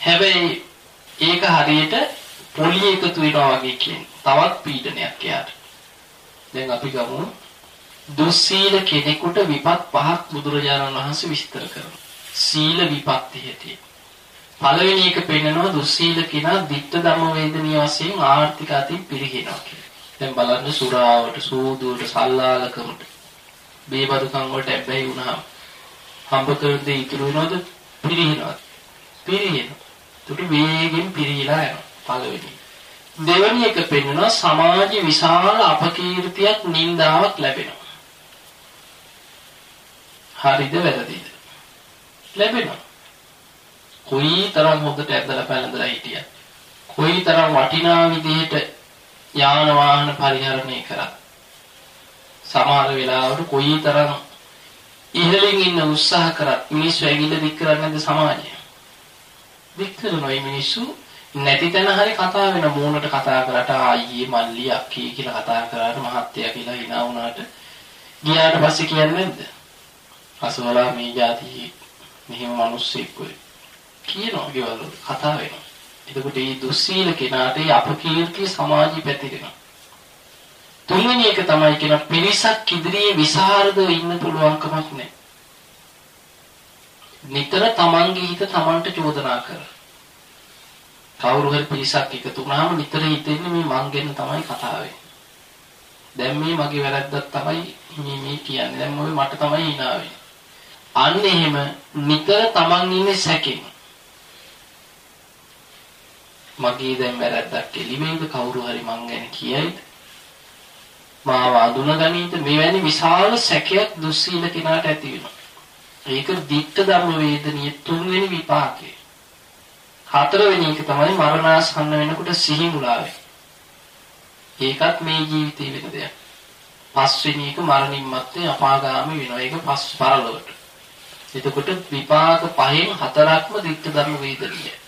හැබැයි ඒක හරියට පොලිය එකතු වෙනවා වගේ කියන්නේ. තවත් පීඩනයක් එයාට. දැන් අපි ගමු දුස්සීල කෙනෙකුට විපත් පහක් බුදුරජාණන් වහන්සේ විස්තර කරනවා. සීල විපත්ති හැටි. පළවෙනි එක පෙන්නනවා දුස්සීල කෙනා ditta ධම්ම වේදනීය වශයෙන් ආර්ථික අතින් පිරිහිනවා කියලා. දැන් බලන්න සුරාවට, සූදුවට, සල්ලාලකමට, බේබදුකම් වලට ඇබ්බැහි වුණාම හම්බ කරන දේ ඉතුරු වෙනවද? පිරිහිනවද? පිරිහිනවා. ඒකට වේගෙන් පිරිහිලා යනවා. පළවෙනි. දෙවෙනි එක පෙන්වනවා සමාජ විශාල අපකීර්තියක් නින්දාවක් ලැබෙනවා. හරිද වැරදිද? ලැබෙනවා. කොයි තරම් හොඳට ඇදලා පැලඳලා හිටියත් කොයි තරම් වටිනා විදිහට යාන වාහන පරිහරණය කරා සමහර වෙලාවට කොයි තරම් ඉහළින් ඉන්න උත්සාහ කරත් මිනිස්සු ඇගිල්ල දික් කරන්නේ නැද්ද සමාජය? දික් කරනවා. මේ මිනිස්සු නැති තැන හරි කතා වෙන මූණට කතා කරලා ආයේ මල්ලි අක්කී කියලා කතා කරාට මහත්තයා කියලා hina වුණාට ගියාට පස්සේ කියන්නේ නැද්ද? අසවලා මේ જાති මෙහෙම මිනිස්සෙක් වෙයි කියනවා ගෙවල් කතා වෙනවා. එතකොට මේ දුස්සීල කෙනාට අපකීර්තිය සමාජي පැතිරෙනවා. තුන්වෙනි එක තමයි කියන පිරිසක් ඉදිරියේ විසරදව ඉන්න පුළුවන් කමක් නැහැ. නිතර තමන්ගේ හිත තමන්ට චෝදනා කර. කවුරු හරි පිරිසක් එකතු වුණාම නිතර හිතෙන්නේ මේ මං ගැන තමයි කතා වෙන්නේ. දැන් මේ මගේ වැරද්දක් තමයි මේ මේ කියන්නේ. දැන් මොකද මට තමයි hina වෙන්නේ. අන්න එහෙම නිතර තමන් ඉන්නේ සැකෙන්. මගේ දැන් වැරද්දක් එළිවෙයිද කවුරු හරි මං ගැන කියයිද? මාව අඳුනගනීද? මෙවැනි විශාල සැකයක් දුස්සීල කෙනාට ඇති වෙනවා. ඒක දික්ක ධම්ම වේදනීය තුන්වෙනි විපාකය. හතරවෙනි එක තමයි මරණාසන්න වෙනකොට සිහි මුලාවේ. ඒකත් මේ ජීවිතේ වෙන දෙයක්. පස්වෙනි එක මරණින් මත්තේ අපාගාමී වෙනවා. ඒක පස් පරලොවට. එතකොට විපාක පහෙන් හතරක්ම දික්ක ධම්ම වේදනීය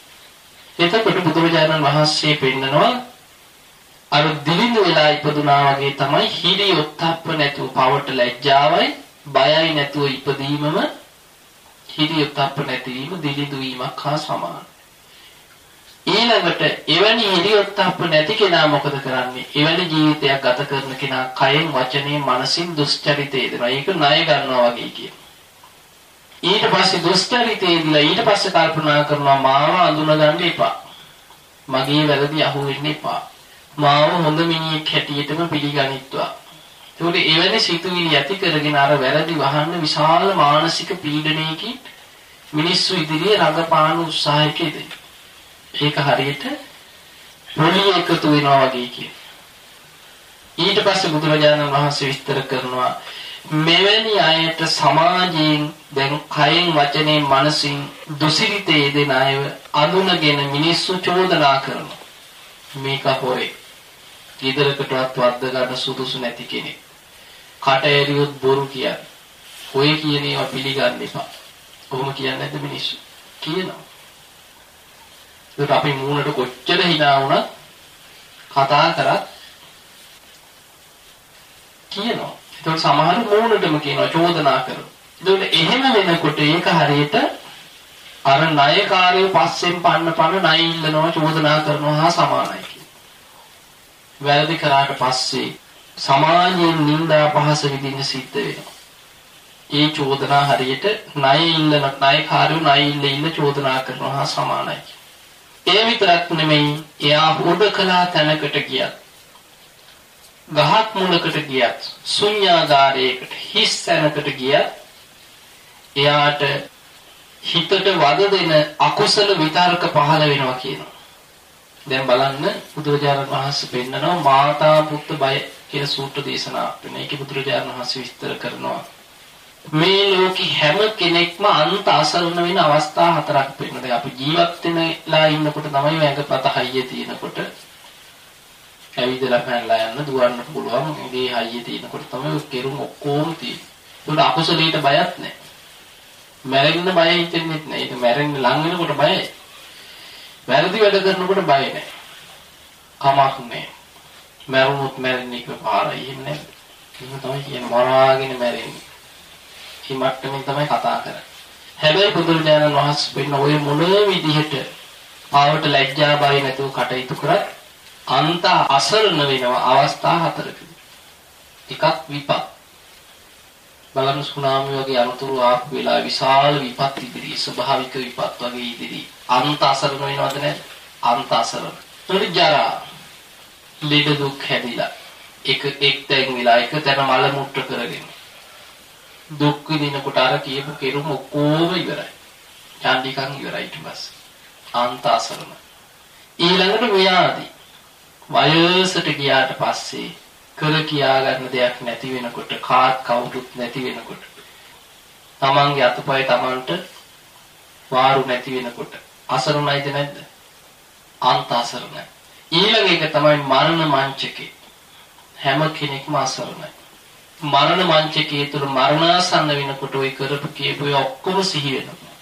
එතකොට බුදුරජාණන් වහන්සේ පෙන්නනවා අර දිලිඳු වෙලා ඉපදුනා වගේ තමයි හිරි ඔත්තප්ප නැතුව පවට ලැජ්ජාවයි බයයි නැතුව ඉපදීමම හිරි ඔත්තප්ප නැතිවීම දිලිඳු වීමක් හා සමානයි. ඊළඟට එවැනි හිරි ඔත්තප්ප නැති කෙනා මොකද කරන්නේ? එවැනි ජීවිතයක් ගත කරන කෙනා කයෙන් වචනයෙන් මනසින් දුස්චරිතය දෙනවා. ඒක ණය ගන්නවා වගේ කියනවා. ඊට පස්සේ දුස්චරිතේදීලා ඊට පස්සේ කල්පනා කරනවා මාව අඳුනගන්න එපා. මගේ වැරදි අහු වෙන්න එපා. මාව හොඳ මිනිහෙක් හැටියටම පිළිගනිත්වා. ඒකට එවැනි සිතුවිලි ඇති කරගෙන අර වැරදි වහන්න විශාල මානසික පීඩනයකින් මිනිස්සු ඉදිරියේ රඟපාන උත්සාහයකද ඒක හරියට පොළි එකතු වෙනවා වගේ කියන. ඊට පස්සේ බුදුරජාණන් වහන්සේ විස්තර කරනවා මෙවැනි අයට සමාජයෙන් දැන් කයෙන් වචනයෙන් මනසින් දුසිරිතේ දෙන අයව අඳුනගෙන මිනිස්සු චෝදනා කරනවා. මේක හොරේ. ඊදරකටවත් වද්ද ගන්න සුදුසු නැති කෙනෙක්. කට ඇරියොත් බොරු කියන්නේ. ඔය කියන ඒවා පිළිගන්න එපා. කොහොම කියන්නේ නැද්ද මිනිස්සු? කියනවා. ඒක අපි මූණට කොච්චර hina වුණත් කතා කරත් කියනවා. ඒතකොට සමහර මූණටම කියනවා චෝදනා කරනවා. ඒතකොට එහෙම වෙනකොට ඒක හරියට අර ණයකාරයෝ පස්සෙන් පන්න පන්න ණය ඉල්ලනවා චෝදනා කරනවා හා සමානයි කියන්නේ. වැරදි කරාට පස්සේ සමාජයෙන් නිന്ദා පහස විඳින්න සිද්ධ වෙනවා. ඒ චෝදනා හරියට ණය ඉල්ලන ණයකාරයෝ ණය ඉල්ල ඉල්ල චෝදනා කරනවා හා සමානයි. ඒ විතරක් නෙමෙයි එයා හොදකලා තැනකට ගියත් ගහක් මුලකට ගියත් ශුන්‍යාගාරයකට හිස් තැනකට ගියත් එයාට හිතට වද දෙන අකුසල විතර්ක පහළ වෙනවා කියනවා. දැන් බලන්න බුදුරජාණන් වහන්සේ පෙන්නනවා මාතා පුත්ත බය කියන සූත්‍ර දේශනාවක් වෙන. ඒකේ බුදුරජාණන් වහන්සේ විස්තර කරනවා මේ ලෝකේ හැම කෙනෙක්ම අන්ත අසරණ වෙන අවස්ථා හතරක් වෙනවා. දැන් අපි ජීවත් වෙනලා ඉන්නකොට තමයි වැඟපත හයිය තියෙනකොට ඇවිදලා පැනලා යන්න දුවන්න පුළුවන්. මේ හයිය තියෙනකොට තමයි කෙරුම් ඔක්කොම තියෙන්නේ. ඒකට අකුසලයට බයක් නැහැ. මැරෙන්න බය හිතෙන්නේ නැහැ. ඒක මැරෙන්න ලං වෙනකොට බයයි. වැරදි වැඩ කරනකොට බය නැහැ. කමක් නැහැ. මැරුණොත් මැරෙන්නේ එක පාරයි එහෙම නැහැ. එහෙම තමයි කියන්නේ මරාගෙන මැරෙන්නේ. මේ මට්ටමින් තමයි කතා කරන්නේ. හැබැයි බුදුරජාණන් වහන්සේ වෙන ඔය මොන විදිහට පාවට ලැජ්ජා බය නැතුව කටයුතු කරත් අන්ත අසරණ වෙනවා අවස්ථා හතරකදී. එකක් විපත්. බලන්න සුනාමි වගේ අනතුරු ආපු වෙලාව විශාල විපත් ඉදිරි ස්වභාවික විපත් වගේ ඉදිරි අන්ත අසරණ වෙනවද නැද්ද? අන්ත අසරණ. ජරා ලෙඩ දුක් හැදිලා එක එක් තැන් වෙලා එක තැන මල මුට්ට කරගෙන දුක් විඳිනකොට අර කියපු කෙරුම ඔක්කොම ඉවරයි. ඡන්දිකන් ඉවරයි ඊට පස්සේ. අන්ත අසරණ. ඊළඟට ව්‍යාධි. වයසට ගියාට පස්සේ කර කියා ගන්න දෙයක් නැති වෙනකොට කාත් කවුරුත් නැති වෙනකොට තමන්ගේ අතපය තමන්ට වාරු නැති වෙනකොට අසරණයිද නැද්ද? අන්ත අසරණයි. ඊළඟ එක තමයි මරණ මංචකේ. හැම කෙනෙක්ම අසරණයි. මරණ මංචකයේ තුල මරණාසන්න වෙනකොට ওই කරපු කියපු ඔක්කොම සිහි වෙනවා.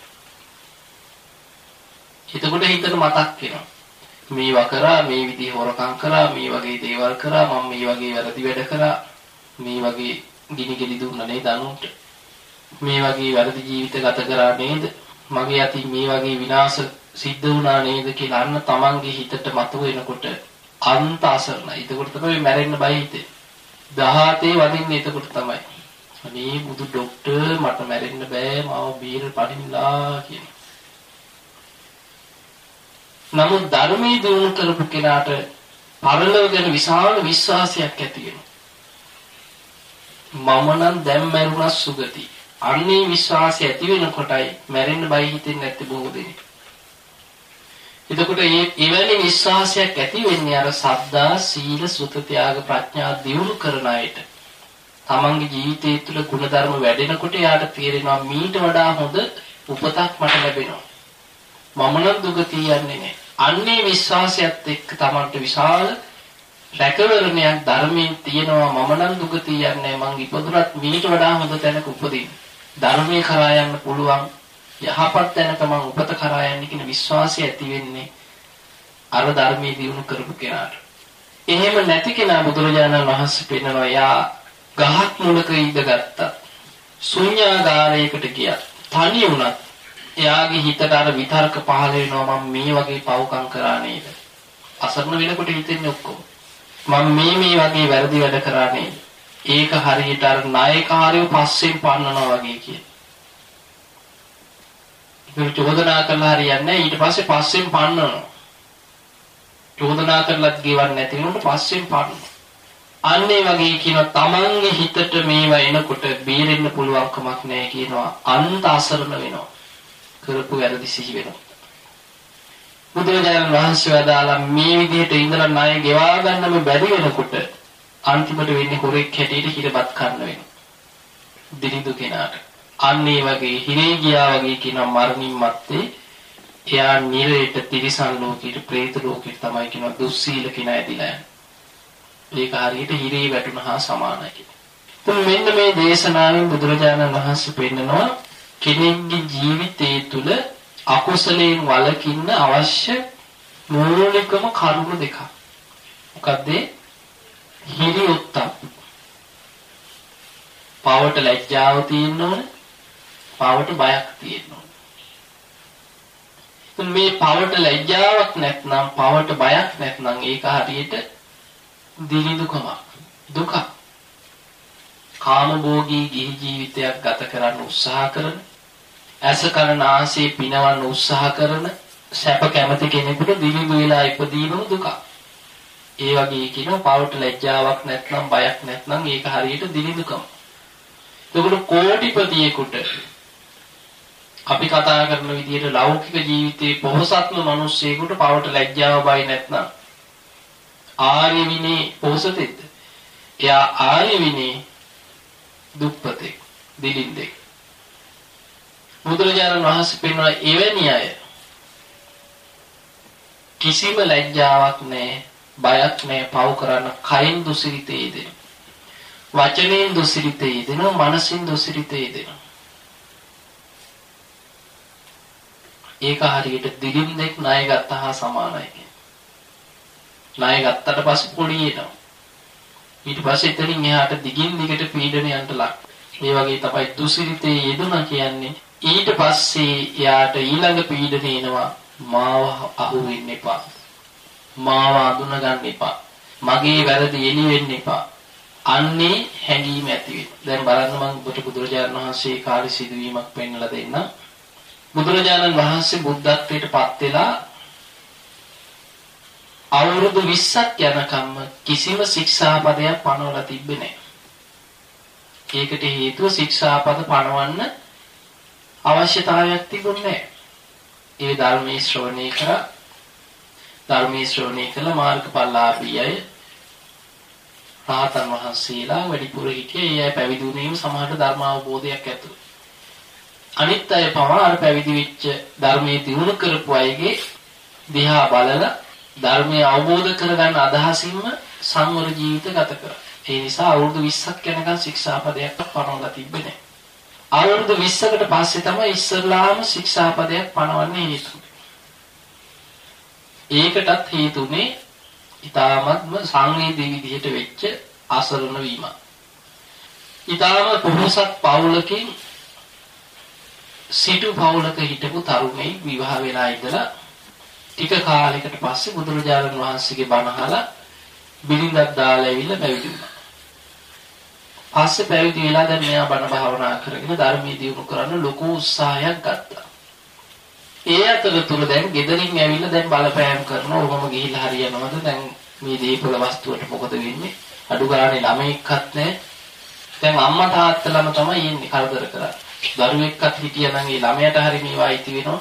එතකොට හිතට මතක් වෙනවා. මේවා කරා මේ විදිහ හොරකම් කරා මේ වගේ දේවල් කරා මම මේ වගේ වැරදි වැඩ කරා මේ වගේ ගිනි ගෙඩි දුන්නා නේද අනුන්ට මේ වගේ වැරදි ජීවිත ගත කරා නේද මගේ අතින් මේ වගේ විනාශ සිද්ධ වුණා නේද කියලා අන්න තමන්ගේ හිතට මතුවෙනකොට අන්ත අසරණයි. එතකොට තමයි මැරෙන්න බය හිතේ. 18 වදින්නේ එතකොට තමයි. අනේ බුදු ડોක්ටර් මට මැරෙන්න බෑ මාව බීර පඩින්නලා කියන. නමුත් ධර්මයේ දිනු කරපු කෙනාට පරලෝක ගැන විශාල විශ්වාසයක් ඇති වෙනවා. මම නම් දැන් මැරුණා සුගති. අන්නේ විශ්වාසය ඇති වෙනකොටයි මැරෙන්න බය හිතෙන්නේ නැත්තේ බොහෝ දෙනෙක්. එතකොට මේ එවැනි විශ්වාසයක් ඇති වෙන්නේ අර සද්දා සීල සුත ත්‍යාග ප්‍රඥා දියුණු කරන අයට. තමන්ගේ ජීවිතය තුළ ගුණධර්ම වැඩෙනකොට යාට තේරෙනවා මීට වඩා හොඳ උපතක් මට ලැබෙනවා. මම නම් දුගතිය යන්නේ නැහැ. අන්නේ විශ්වාසයත් එක්ක තමන්ට විශාල රැකවරණයක් ධර්මයෙන් තියෙනවා මම නම් දුගතිය යන්නේ මං ඉපදුනත් මීට වඩා හොඳ තැනක උපදින්න. ධර්මයේ කරා යන්න පුළුවන් යහපත් තැනක මං උපත කරා යන්නේ කියන විශ්වාසය ඇති වෙන්නේ අර ධර්මයේ දිනු කරපු කෙනාට. එහෙම නැති කෙනා බුදුරජාණන් වහන්සේ පෙන්නනවා යා ගහක් මුලක ඉඳගත්තා. ශුන්‍යාගාරයකට ගියා. තනි වුණත් එයාගේ හිතට අර විතර්ක පහළ වෙනවා මම මේ වගේ පව්කම් කරා නේද? අසරණ වෙනකොට හිතෙන්නේ ඔක්කොම. මම මේ මේ වගේ වැරදි වැඩ කරා නේද? ඒක හරියට අර නායකාරයෝ පස්සෙන් පන්නනවා වගේ කියන. ඒක චෝදනා කළා හරියන්නේ ඊට පස්සේ පස්සෙන් පන්නනවා. චෝදනා කරලත් ගෙවන්නේ නැති වෙනකොට පස්සෙන් පන්නනවා. අන්නේ වගේ කියන තමන්ගේ හිතට මේවා එනකොට බේරෙන්න පුළුවන් කමක් නැහැ කියනවා අන්ත අසරණ වෙනවා. කරපු වැරදි සිහි වෙනවා. බුදුරජාණන් වහන්සේ වදාලා මේ විදිහට ඉඳලා ණය ගෙවා ගන්නම බැරි වෙනකොට අන්තිමට වෙන්නේ හොරෙක් හැටියට හිරපත් කරන්න වෙනවා. දිලිඳු කෙනාට. අන්න ඒ වගේ හිරේ ගියා වගේ කියන මරණින් මත්තේ එයා නිරේට තිරිසන් ලෝකෙට പ്രേත ලෝකෙට තමයි කියන දුස්සීල කෙනා ඇදිලා යන්නේ. ඒක හරියට හිරේ වැටුණා සමානයි කියලා. මෙන්න මේ දේශනාවෙන් බුදුරජාණන් වහන්සේ පෙන්නනවා කෙනෙක්ගේ ජීවිතය තුළ අකුසලයෙන් වළකින්න අවශ්‍ය මූලිකම කරුණු දෙකක්. මොකද්ද? හිරි උත්තම්. පවට ලැජ්ජාව තියෙන්න ඕනේ. පවට බයක් තියෙන්න ඕනේ. මේ පවට ලැජ්ජාවක් නැත්නම් පවට බයක් නැත්නම් ඒක හරියට දිලිදුකමක්. දුකක්. කාමභෝගී ගිහි ජීවිතයක් ගත කරන්න උත්සාහ කරන ඇස කන නාසය පිනවන්න උත්සාහ කරන සැප කැමති කෙනෙකුට දිලිඳු වෙලා ඉපදීම දුක. ඒ වගේ කියනවා පවට ලැජ්ජාවක් නැත්නම් බයක් නැත්නම් ඒක හරියට දිලිඳුකම. එතකොට කෝටිපතියෙකුට අපි කතා කරන විදිහට ලෞකික ජීවිතේ පොහසත්ම මිනිස්සෙකුට පවට ලැජ්ජාව බය නැත්නම් ආර්ය විනේ පොහසතෙක්ද? එයා ආර්ය විනේ දුප්පතෙක්, දිලින්දෙක්. බුදුරජාණන් වහන්සේ පෙන්වන එවැනි අය කිසිම ලැජ්ජාවක් නැහැ, බයක් නැහැ, පව් කරන්න කයින් දුසිරිතේ දෙන. වචනයෙන් දුසිරිතේ දෙන, මනසින් දුසිරිතේ දෙන. ඒක හරියට දිලින්දෙක් ණය ගත්තා හා සමානයි කියන්නේ. ණය ගත්තට පස්සේ පොඩි එනවා. ඊට පස්සේ එතනින් එහාට දිගින් දිගට පීඩනයන්ට ලක්. ඒ වගේ තමයි දුසිරිතේ යෙදුනා කියන්නේ ඊට පස්සේ යාට ඊළඟ පීඩන එනවා මාව අහු වෙන්න එපා. මාව අඳුන ගන්න එපා. මගේ වැරදි එළි වෙන්න එපා. අන්නේ හැඟීම ඇති වෙයි. දැන් බලන්න මම ඔබට බුදුරජාණන් වහන්සේ කාලේ සිදුවීමක් පෙන්වලා දෙන්න. බුදුරජාණන් වහන්සේ බුද්ධත්වයට පත් වෙලා අවුරුදු 20ක් යනකම්ම කිසිම ශික්ෂාපදයක් පනවලා තිබ්බේ නැහැ. ඒකට හේතුව ශික්ෂාපද පනවන්න අවශ්‍යතාවයක් තිබුණේ නැහැ. ඒ ධර්මයේ ශ්‍රවණය කරා ධර්මයේ ශ්‍රවණය කළ මාර්ගඵලලාභී අය රහතන් වහන්සේලා වැඩිපුර හිටියේ ඒ අය පැවිදි වුණේම සමහරට ධර්ම අවබෝධයක් ඇතුළු. අනිත් අය පවා අර පැවිදි වෙච්ච ධර්මයේ දිනු කරපු අයගේ දිහා බලලා ධර්මය අවබෝධ කරගන්න අදහසින්ම සංවර ජීවිත ගත කරා. ඒ නිසා අවුරුදු 20ක් යනකම් ශික්ෂාපදයක් පනවලා තිබ්බේ නැහැ. අවුරුදු 20කට පස්සේ තමයි ඉස්සල්ලාම ශික්ෂාපදයක් පනවන්නේ හේතුව. ඒකටත් හේතුනේ ඊ타මත්ම සංවේදී විදිහට වෙච්ච අසරණ වීම. ඊ타ම පොහොසත් පවුලකින් සිටු පවුලක හිටපු තරුණෙක් විවාහ වෙලා ඉඳලා ටික කාලයකට පස්සේ බුදුරජාණන් වහන්සේගේ බණ අහලා බිරිඳක් දාලා ඇවිල්ලා පැවිදි වුණා. පස්සේ පැවිදි වෙලා දැන් මෙයා බණ භාවනා කරගෙන ධර්මයේ දියුණු කරන්න ලොකු උත්සාහයක් ගත්තා. ඒ අතරතුර දැන් ගෙදරින් ඇවිල්ලා දැන් බලපෑම් කරනවා. ඔහොම ගිහිල්ලා හරියනවද? දැන් මේ දීපල වස්තුවට මොකද වෙන්නේ? අඩු ගානේ ළමෙක්වත් නැහැ. දැන් අම්මා තාත්තලාම තමයි ඉන්නේ කරදර කරන්නේ. දරුවෙක්වත් හිටියනම් ඒ ළමයට හරි මේවා අයිති වෙනවා.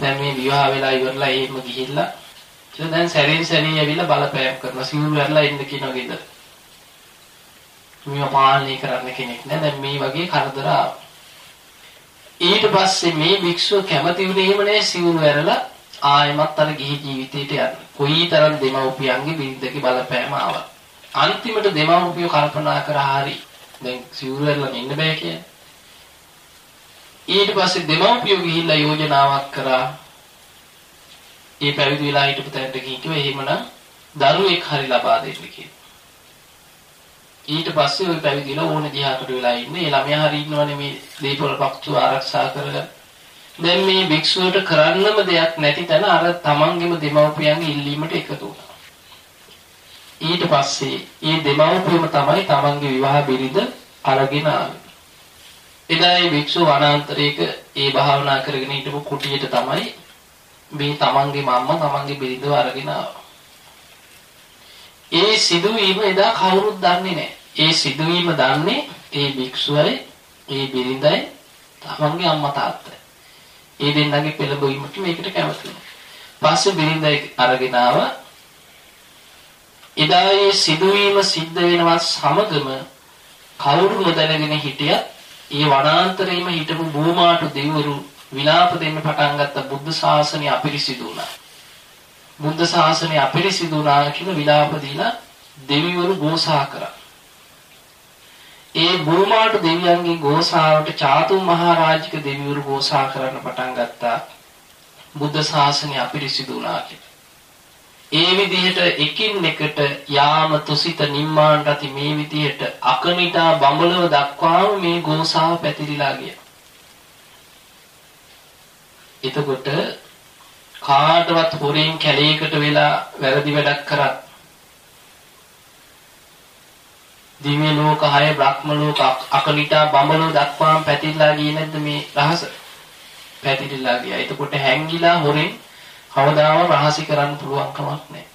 දැන් මේ විවාහ වෙලා ඉවරලා එහෙම ගිහිල්ලා ඊට දැන් සැරින් සැරේ ඇවිල්ලා බලපෑම් කරනවා. සිවුරු ඇරලා ඉන්න කියනවා ගෙදර. මේව පාලනය කරන්න කෙනෙක් නැහැ. දැන් මේ වගේ කරදර ආවා. ඊට පස්සේ මේ භික්ෂුව කැමති වුණේම නෑ සිවුරු ඇරලා ආයෙමත් අර ගිහි ජීවිතයට යන්න. කොයිතරම් දෙමව්පියන්ගේ බිරිඳගේ බලපෑම ආවා. අන්තිමට දෙමව්පියෝ කල්පනා කරා හරි දැන් සිවුරු ඇරලා ඉන්න බෑ කියන්නේ. ඊට පස්සේ දෙමව්පියෝ ගිහිල්ලා යෝජනාවක් කරා. ඒ පැවිදි වෙලා හිටපු තැනට ගිහින් කිව්වා එහෙමනම් දරුවෙක් හරි ලබා දෙන්න කියලා. ඊට පස්සේ ওই පැවිදිලා ඕන දිහාකට වෙලා ඉන්නේ. ඒ ළමයා හරි ඉන්නවනේ මේ දීපවල පක්ෂු ආරක්ෂා කරගෙන. දැන් මේ භික්ෂුවට කරන්නම දෙයක් නැති තැන අර තමන්ගේම දෙමව්පියන්ගේ ඉල්ලීමට එකතු වුණා. ඊට පස්සේ මේ දෙමව්පියම තමයි තමන්ගේ විවාහ බිරිඳ අරගෙන ආවේ. එදා මේ භික්ෂුව වනාන්තරයක ඒ භාවනා කරගෙන හිටපු කුටියට තමයි මේ තමන්ගේ මම්මා තමන්ගේ බිරිඳව අරගෙන ආවා. ඒ සිදුවීම එදා කවුරුත් දන්නේ නැහැ. ඒ සිදුවීම දන්නේ ඒ භික්ෂුවයි, ඒ බිරිඳයි, තමන්ගේ අම්මා තාත්තයි. ඒ දෙන්නගේ පෙළඹවීමට මේකට කැමති වුණා. පස්සේ බිරිඳයි අරගෙන ආවා. එදා ඒ සිදුවීම සිද්ධ වෙනවා සමගම කවුරු නොදැනගෙන හිටියත් ඒ වනාන්තරයේම හිටපු භූමාටු දෙවිවරු විලාප දෙන්න පටන් ගත්ත බුද්ධ ශාසනය අපිරිසිදු වුණා. බුද්ධ ශාසනය අපිරිසිදු වුණා කියලා විලාප දීලා දෙවිවරු ගෝසා කරා. ඒ බුරුමාට දෙවියන්ගේ ගෝසාවට චාතුම් මහරජික දෙවිවරු ගෝසා කරන්න පටන් ගත්තා. බුද්ධ ශාසනය අපිරිසිදු වුණා කියලා. ඒ විදිහට එකින් එකට යාම තුසිත නිම්මාන රති මේ විදිහට අකනිටා බඹලව දක්වාම මේ ගෝසාව පැතිරිලා ගියා. එතකොට කාටවත් හොරෙන් කැලේකට වෙලා වැරදි වැඩක් කරත් දිව්‍ය ලෝක 6 බ්‍රහ්ම ලෝක අකනිටා බඹලෝ දක්වාම පැතිරලා ගියේ නැද්ද මේ රහස? පැතිරලා ගියා. එතකොට හැංගිලා හොරෙන් කවදාම රහසි කරන්න පුළුවන් කමක් නැහැ.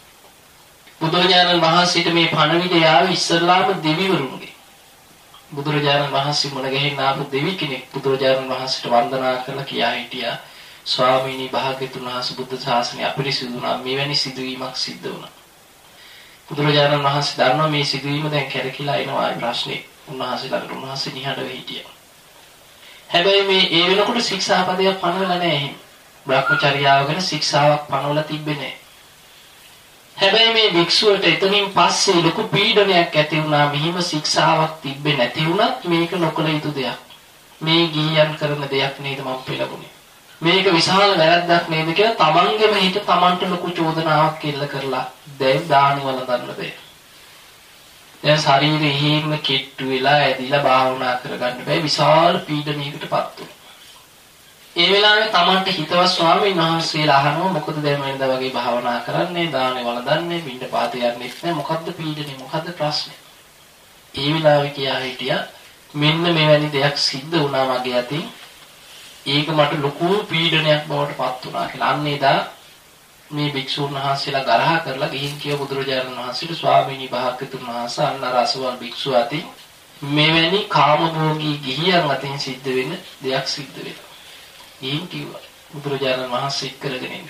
බුදුරජාණන් වහන්සේට මේ පණවිඩය ආවේ ඉස්සල්ලාම දෙවිවරුන්ගේ. බුදුරජාණන් වහන්සේ මුණ ගැහෙන්න ආපු දෙවි කෙනෙක් බුදුරජාණන් වහන්සේට වන්දනා කරලා කියා හිටියා ස්වාමීනි භාග්‍යතුන් වහන්සේ බුද්ධ ශාසනය අපිරිසිදු වුණා මෙවැනි සිදුවීමක් සිද්ධ වුණා. බුදුරජාණන් වහන්සේ දන්නවා මේ සිදුවීම දැන් කැරකිලා එනවා ප්‍රශ්නේ. උන්වහන්සේලාට උන්වහන්සේ නිහඬව හිටියා. හැබැයි මේ ඒ වෙනකොට ශික්ෂාපදයක් පනවලා නැහැ. බ්‍රහ්මචර්යාව ගැන ශික්ෂාවක් පනවලා තිබ්බේ නැහැ. හැබැයි මේ භික්ෂුවට එතනින් පස්සේ ලොකු පීඩනයක් ඇති වුණා. මෙහිම ශික්ෂාවක් තිබ්බේ නැති වුණත් මේක නොකළ යුතු දෙයක්. මේ ගිහියන් කරන දෙයක් නේද මම පෙළගුණේ. මේක විශාල වැරද්දක් නේද කියලා තමන්ගේම හිත තමන්ට ලොකු චෝදනාවක් කෙල්ල කරලා දැන් දානි වල ගන්න බෑ. දැන් ශරීරය හිම කෙට්ටු වෙලා ඇදිලා භාවනා කරගන්න බෑ විශාල පීඩනයකටපත් වෙනවා. ඒ වෙලාවේ Tamanට හිතවත් ස්වාමීන් වහන්සේලා අහනවා මොකද දැන් වෙනදා වගේ භාවනා කරන්නේ දානේ වළඳන්නේ පින්න පාතේ යන්නේ නැහැ මොකද්ද පීඩනේ මොකද්ද ප්‍රශ්නේ? ඒ වෙලාවේ කියා හිටියා මෙන්න මෙවැනි දෙයක් සිද්ධ වුණා මගේ අතින් ඒක මට ලොකු පීඩනයක් බවට පත් වුණා කියලා. අන්න එදා මේ භික්ෂුන් වහන්සේලා ගරහා කරලා ගිහින් කිය බුදුරජාණන් වහන්සේට ස්වාමීනි භාග්‍යතුන් වහන්සේ අන්න රසවල් භික්ෂුව අතින් මෙවැනි කාමභෝගී ගිහියන් අතින් සිද්ධ වෙන දෙයක් සිද්ධ වෙනවා. ගිහින් කිව්වා බුදුරජාණන් වහන්සේ කරගෙන ඉන්න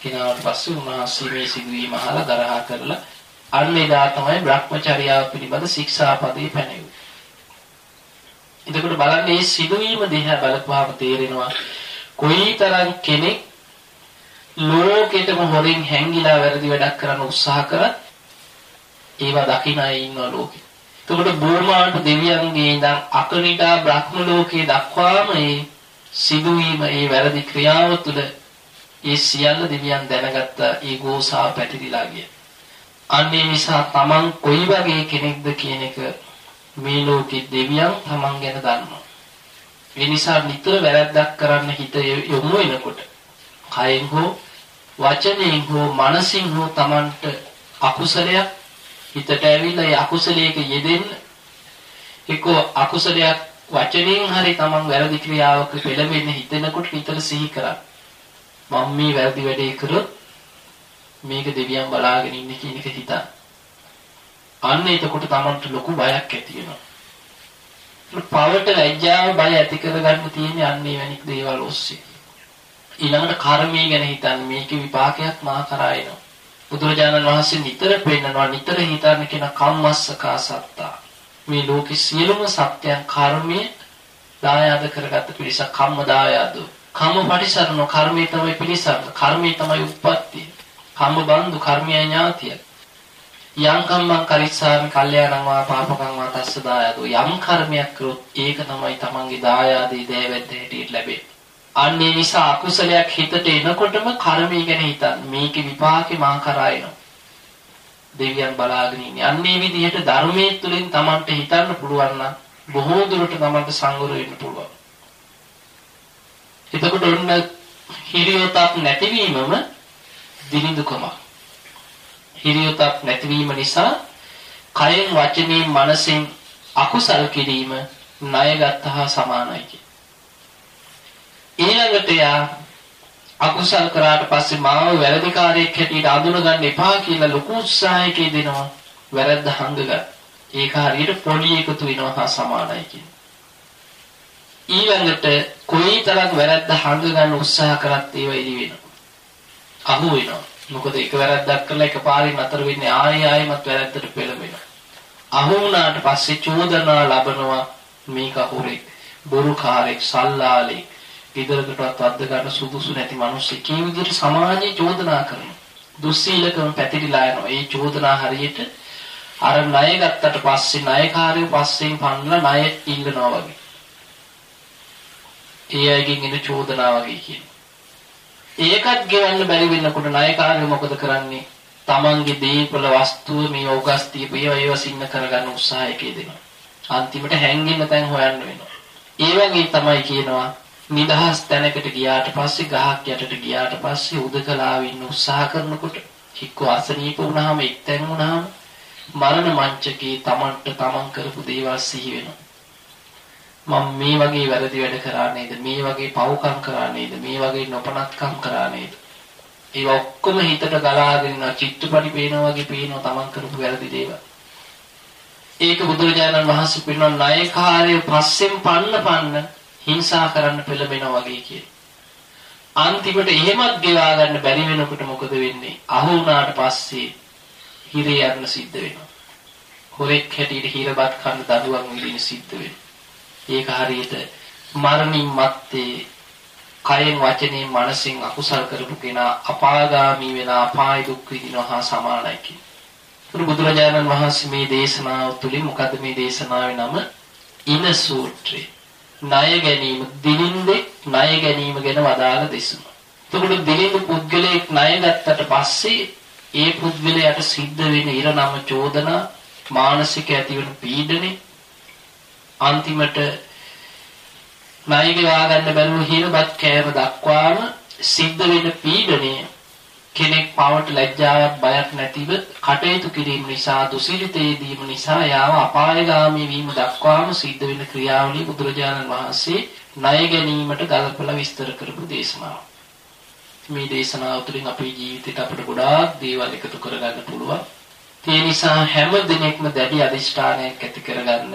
කෙනාට පස්සේ උන්වහන්සේ මේ සිදුවීම අහලා ගරහා කරලා අන්න එදා තමයි Brahmacharyaව පිළිබඳ ශික්ෂාපදේ පැනෙන්නේ. එතකොට බලන්න මේ සිදුවීම දිහා බලපුවාම තේරෙනවා කොයිතරම් කෙනෙක් ලෝකෙටම හොරින් හැංගිලා වැරදි වැඩක් කරන්න උත්සාහ කරත් ඒවා දකින්න අය ඉන්නවා ලෝකෙ. එතකොට බෝමාට දෙවියන්ගේ ඉඳන් අකනිටා බ්‍රහ්ම ලෝකයේ දක්වාම මේ සිදුවීම ඒ වැරදි ක්‍රියාව තුළ ඒ සියල්ල දෙවියන් දැනගත්ත ඒ ගෝසා පැතිරිලා ගිය. අන්නේ නිසා Taman කොයි වගේ කෙනෙක්ද කියන එක මේ ලෝකෙ දෙවියන් Taman ගැන දන්නවා. ඒ නිසා නිතර වැරද්දක් කරන්න හිත යොමු වෙනකොට කයෙන් හෝ වචනයෙන් හෝ මනසින් හෝ Tamanට අකුසලයක් හිතට ඇවිල්ලා ඒ අකුසලයක යෙදෙන්න එක්ක අකුසලයක් වචනයෙන් හරි Taman වැරදි ක්‍රියාවක පෙළඹෙන්න හිතෙනකොට නිතර සිහි කරා මම මේ වැරදි වැඩේ කරොත් මේක දෙවියන් බලාගෙන ඉන්නේ කියන එක හිතා අන්න එතකොට Tamanට ලොකු බයක් ඇති වෙනවා පවට ලැජ්ජාව බය ඇති කරගන්න තියෙන්නේ අන්නේ වැනි දේවල් ඔස්සේ ඊළඟට කර්මය ගැන හිතන්නේ මේකේ විපාකයක් මා කරා එනවා. බුදුරජාණන් වහන්සේ නිතර පෙන්නනවා නිතර හිතන්න කියන කම්මස්සකා සත්තා. මේ ලෝකේ සියලුම සත්‍යයන් කර්මය දායාද කරගත්ත පිරිසක් කම්ම දායාද. කම්ම පරිසරණ කර්මය තමයි පිරිසක්. කර්මය තමයි උප්පත්තිය. කම්ම බන්දු කර්මය ඥාතිය. යම් කම්මං කරිස්සාමි කල්යාණං වා පාපකං වා තස්ස දායාදෝ යම් කර්මයක් කරොත් ඒක තමයි තමන්ගේ දායාදී දෑවැද්ද හැටියට ලැබෙන්නේ. අන්නේ නිසා අකුසලයක් හිතට එනකොටම කර්මය ගැන හිතන්න. මේකේ විපාකේ මා කරා එනවා. දෙවියන් බලාගෙන ඉන්නේ. අන්නේ විදිහට ධර්මයේ තුලින් Tamanට හිතන්න පුළුවන් නම් බොහෝ දුරට Tamanට සංවර වෙන්න පුළුවන්. එතකොට ඔන්න හිරියොතක් නැතිවීමම දිනිදුකමක්. හිරියොතක් නැතිවීම නිසා කයෙන් වචනයෙන් මනසෙන් අකුසල් කිරීම ණයගත්ත හා සමානයි. ඊළඟට යා අකුසල් කරාට පස්සේ මාව වැරදිකාරයෙක් හැටියට අඳුන ගන්න එපා කියලා ලොකු උත්සාහයක දෙනවා වැරද්ද හංගගන්න. ඒක හරියට පොඩි එකතු වෙනවා හා සමානයි කියන්නේ. ඊළඟට කොයිතරම් වැරද්ද හංග ගන්න උත්සාහ කරත් ඒව එළි වෙනවා. අහු වෙනවා. මොකද එක වැරද්දක් කළා එකපාරින් අතර වෙන්නේ ආයෙ ආයෙමත් වැරද්දට පෙළඹෙනවා. අහු වුණාට පස්සේ චෝදනා ලබනවා මේක හොරෙක්, බොරුකාරෙක්, සල්ලාලෙක් ගෙදරකටවත් වද්ද ගන්න සුදුසු නැති මිනිස්සු කී විදිහට සමාජයේ චෝදනා කරනවා. දුස්සීලකම පැතිරිලා යනවා. ඒ චෝදනා හරියට අර ණය ගත්තට පස්සේ ණයකාරයෝ පස්සෙන් පන්නලා ණය ඉල්ලනවා වගේ. ඒ අයගෙන් එන චෝදනා වගේ කියනවා. ඒකත් ගෙවන්න බැරි වෙනකොට ණයකාරයෝ මොකද කරන්නේ? තමන්ගේ දීපල වස්තුව මේ ඕගස්තිය ඒව ඒව සින්න කරගන්න උත්සාහයක යෙදෙනවා. අන්තිමට හැංගෙන්න තැන් හොයන්න වෙනවා. ඒ වගේ තමයි කියනවා නිදහස් තැනකට ගියාට පස්සේ ගහක් යටට ගියාට පස්සේ උදකලාව ඉන්න උත්සාහ කරනකොට හික්ක අසනීප වුණාම එක්තැන් වුණාම මරණ මංචකේ Tamanට Taman කරපු දේවල් සිහි වෙනවා. මම මේ වගේ වැරදි වැඩ කරා නේද? මේ වගේ පව්කම් කරා නේද? මේ වගේ නොපනත්කම් කරා නේද? ඒ ඔක්කොම හිතට ගලාගෙන යන චිත්තපටි පේනවා වගේ පේනවා Taman කරපු වැරදි දේවල්. ඒක බුදුරජාණන් වහන්සේ පිළිනොන් ණයකාරය පස්සෙන් පන්න පන්න හිංසා කරන්න පෙළඹෙනවා වගේ කියන. අන්තිමට එහෙමත් ගෙවා ගන්න බැරි වෙනකොට මොකද වෙන්නේ? අහු වුණාට පස්සේ හිරේ යන්න සිද්ධ වෙනවා. හොරෙක් හැටියට හිරබත් කන්න දඩුවම් විඳින්න සිද්ධ වෙනවා. ඒක හරියට මරණින් මත්තේ කයෙන් වචනේ මනසින් අකුසල් කරපු කෙනා අපාගාමී වෙන අපාය දුක් විඳිනවා හා සමානයි කියන්නේ. බුදුරජාණන් වහන්සේ මේ දේශනාව තුළින් මොකද මේ දේශනාවේ නම ඉන සූත්‍රය. ණය ගැනීම දිලින්දේ ණය ගැනීම ගැන වදාළ දෙසුම. එතකොට දිලින්ද පුද්ගලයෙක් ණය ගත්තට පස්සේ ඒ පුද්ගලයාට සිද්ධ වෙන ඉරනම චෝදනා මානසික ඇතිවන පීඩනේ අන්තිමට ණයගේ වාගන්න බැරුව හිරබත් කෑම දක්වාම සිද්ධ වෙන පීඩනය කෙනෙක් පවට ලැජ්ජාවක් බයක් නැතිව කටයුතු කිරීම නිසා දුසිරිතේදීම නිසා යාව අපායগামী වීම දක්වාම සිද්ධ වෙන ක්‍රියාවලිය බුදුරජාණන් වහන්සේ ණය ගැනීමට ගලපලා විස්තර කරපු දේශනාව. මේ දේශනාව තුළින් අපේ ජීවිතයට අපිට ගොඩාක් දේවල් එකතු කරගන්න පුළුවන්. ඒ නිසා හැම දිනෙකම දැඩි අදිෂ්ඨානයක් ඇති කරගන්න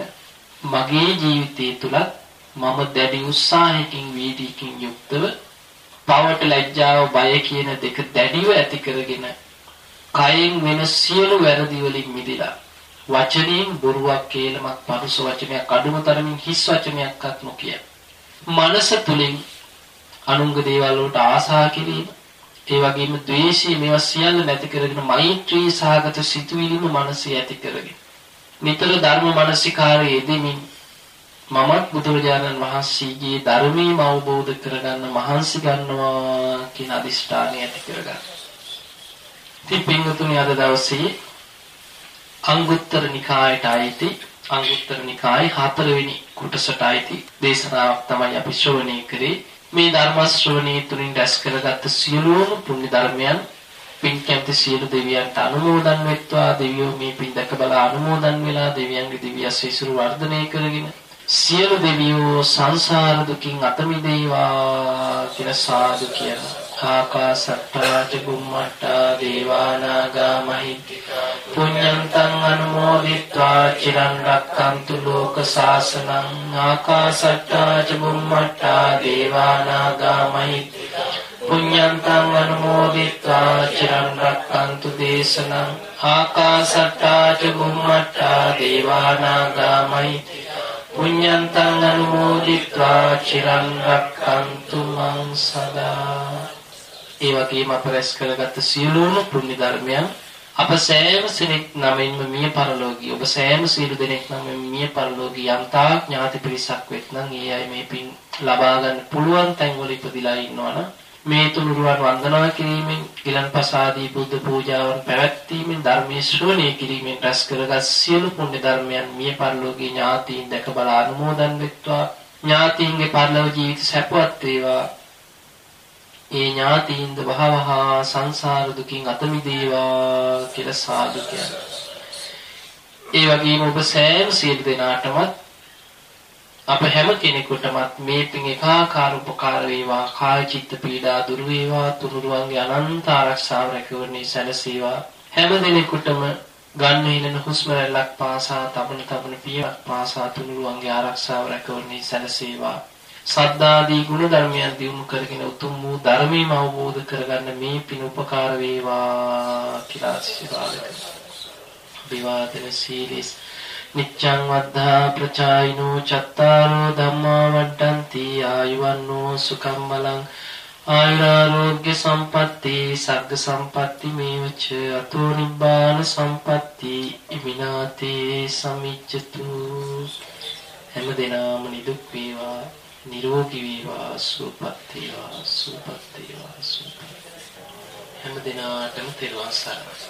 මගේ ජීවිතය තුලත් මම දැඩි උත්සාහයකින් වීදීකින් යුක්තව පවට ලැජ්ජාව බය කියන දෙක දැඩිව ඇති කරගෙන කයෙන් වෙන සියලු වැරදි වලින් මිදලා වචනයෙන් බොරුවක් කේලමක් පරුස වචනයක් අඩුම තරමින් හිස් වචනයක්වත් නොකිය. මනස තුලින් අනුංග දේවල් වලට ආසා කිරීම ඒ වගේම ද්වේෂය මේවා සියල්ල නැති කරගෙන මෛත්‍රී සහගත සිතුවිලිම මනසේ ඇති කරගෙන නිතර ධර්ම මානසිකාරයේ යෙදෙමින් මමත් බුදුරජාණන් වහන්සේගේ ධර්මීය අවබෝධ කරගන්න මහන්සි ගන්නවා කියන අදිෂ්ඨානය ඇති කරගන්න. ඉතින් පින්වතුනි අද දවසේ අංගුත්තර නිකායට අයිති අංගුත්තර නිකායේ හතරවෙනි කොටසට අයිති දේශනාවක් තමයි අපි ශ්‍රවණය කරේ. මේ ධර්ම ශ්‍රවණී තුලින් රැස් කරගත්ත සියලුම පුණ්‍ය ධර්මයන් පින් කැමති සියලු දෙවියන්ට අනුමෝදන් වෙත්වා. දෙවියෝ මේ පින් දැක බලා අනුමෝදන් වෙලා දෙවියන්ගේ දිව්‍ය ආශිර්වාද වර්ධනය කරගෙන සියලු දෙවියෝ සංසාර දුකින් අත මිදේවා කියලා සාදු කියන ආකාසට්ටාච බුම්මට්ටා දේවානාගා මහිත්‍තිකා පුඤ්ඤන්තං අනුමෝදිත්වා චිරං රක්ඛන්තු ලෝක සාසනං ආකාසට්ටාච බුම්මට්ටා දේවානාගා මහිත්‍තිකා පුඤ්ඤන්තං අනුමෝදිත්වා චිරං රක්칸තු දේශනං ආකාසට්ටා ච බුම්මට්ටා දේවානාගා මෛත්‍රිකා පුඤ්ඤන්තං අනුමෝදිත්වා චිරං රක්칸තු මං සදා ඒ වගේම අප රැස් කරගත් සියලුම පුණ්‍ය ධර්මයන් අප සෑම සිනෙක් නමින්ම මිය පරලෝකී ඔබ සෑම සියලු දෙනෙක් නමින් මිය පරලෝකී යම්තා ඥාති පිරිසක් වෙත්නම් ඒ අය මේ පින් ලබා ගන්න පුළුවන් තැන්වල ඉපදිලා ඉන්නවනම් මේ තුනුරුවන් වන්දනා කිරීමෙන් ගිලන්පස ආදී බුද්ධ පූජාවන් පැවැත්වීමෙන් ධර්මයේ ශ්‍රවණය කිරීමෙන් රැස් කරගත් සියලු පුණ්‍ය ධර්මයන් මිය පරලෝකී ඥාතීන් දැක බලා අනුමෝදන් වෙත්වා ඥාතීන්ගේ පරලෝක ජීවිත සැපවත් වේවා ඒ ඥාතීන්ද වහවහා සංසාර දුකින් අත මිදේවා කියලා සාදු කියනවා. ඒ වගේම ඔබ සෑම සියලු දෙනාටමත් අප හැම කෙනෙකුටමත් මේ පින් එකාකාර උපකාර වේවා කාය චිත්ත පීඩා දුරු වේවා තුනුරුවන්ගේ අනන්ත ආරක්ෂාව රැකවරණේ සැලසේවා හැම දිනෙකටම ගන්න හිලන හුස්ම රැල්ලක් පාසා තබන තබන පියවක් පාසා තුනුරුවන්ගේ ආරක්ෂාව රැකවරණේ සැලසේවා සද්ධාදී ගුණ ධර්මයන් දියුණු කරගෙන උතුම් වූ ධර්මීය අවබෝධ කරගන්න මේ පින් උපකාර වේවා කියලා ආශිර්වාද කරනවා. විවාදන සීලස් නිච්ඡං වද්ධා ප්‍රචායිනෝ චත්තාරෝ ධම්මා වඩ්ඩಂತಿ ආයුවන්නෝ සුඛම් බලං ආයුරාෝග්‍ය සම්පatti සග්ග සම්පatti මේවච අතෝ නිබ්බාන සම්පatti ඉමිනාතේ සමිච්ඡතු හැම දිනම නිදුක් වේවා නිරෝගී වේවා සුවපත් වේවා සුවපත් වේවා සුවපත් හැම දිනාටම තෙරුවන් සරණයි.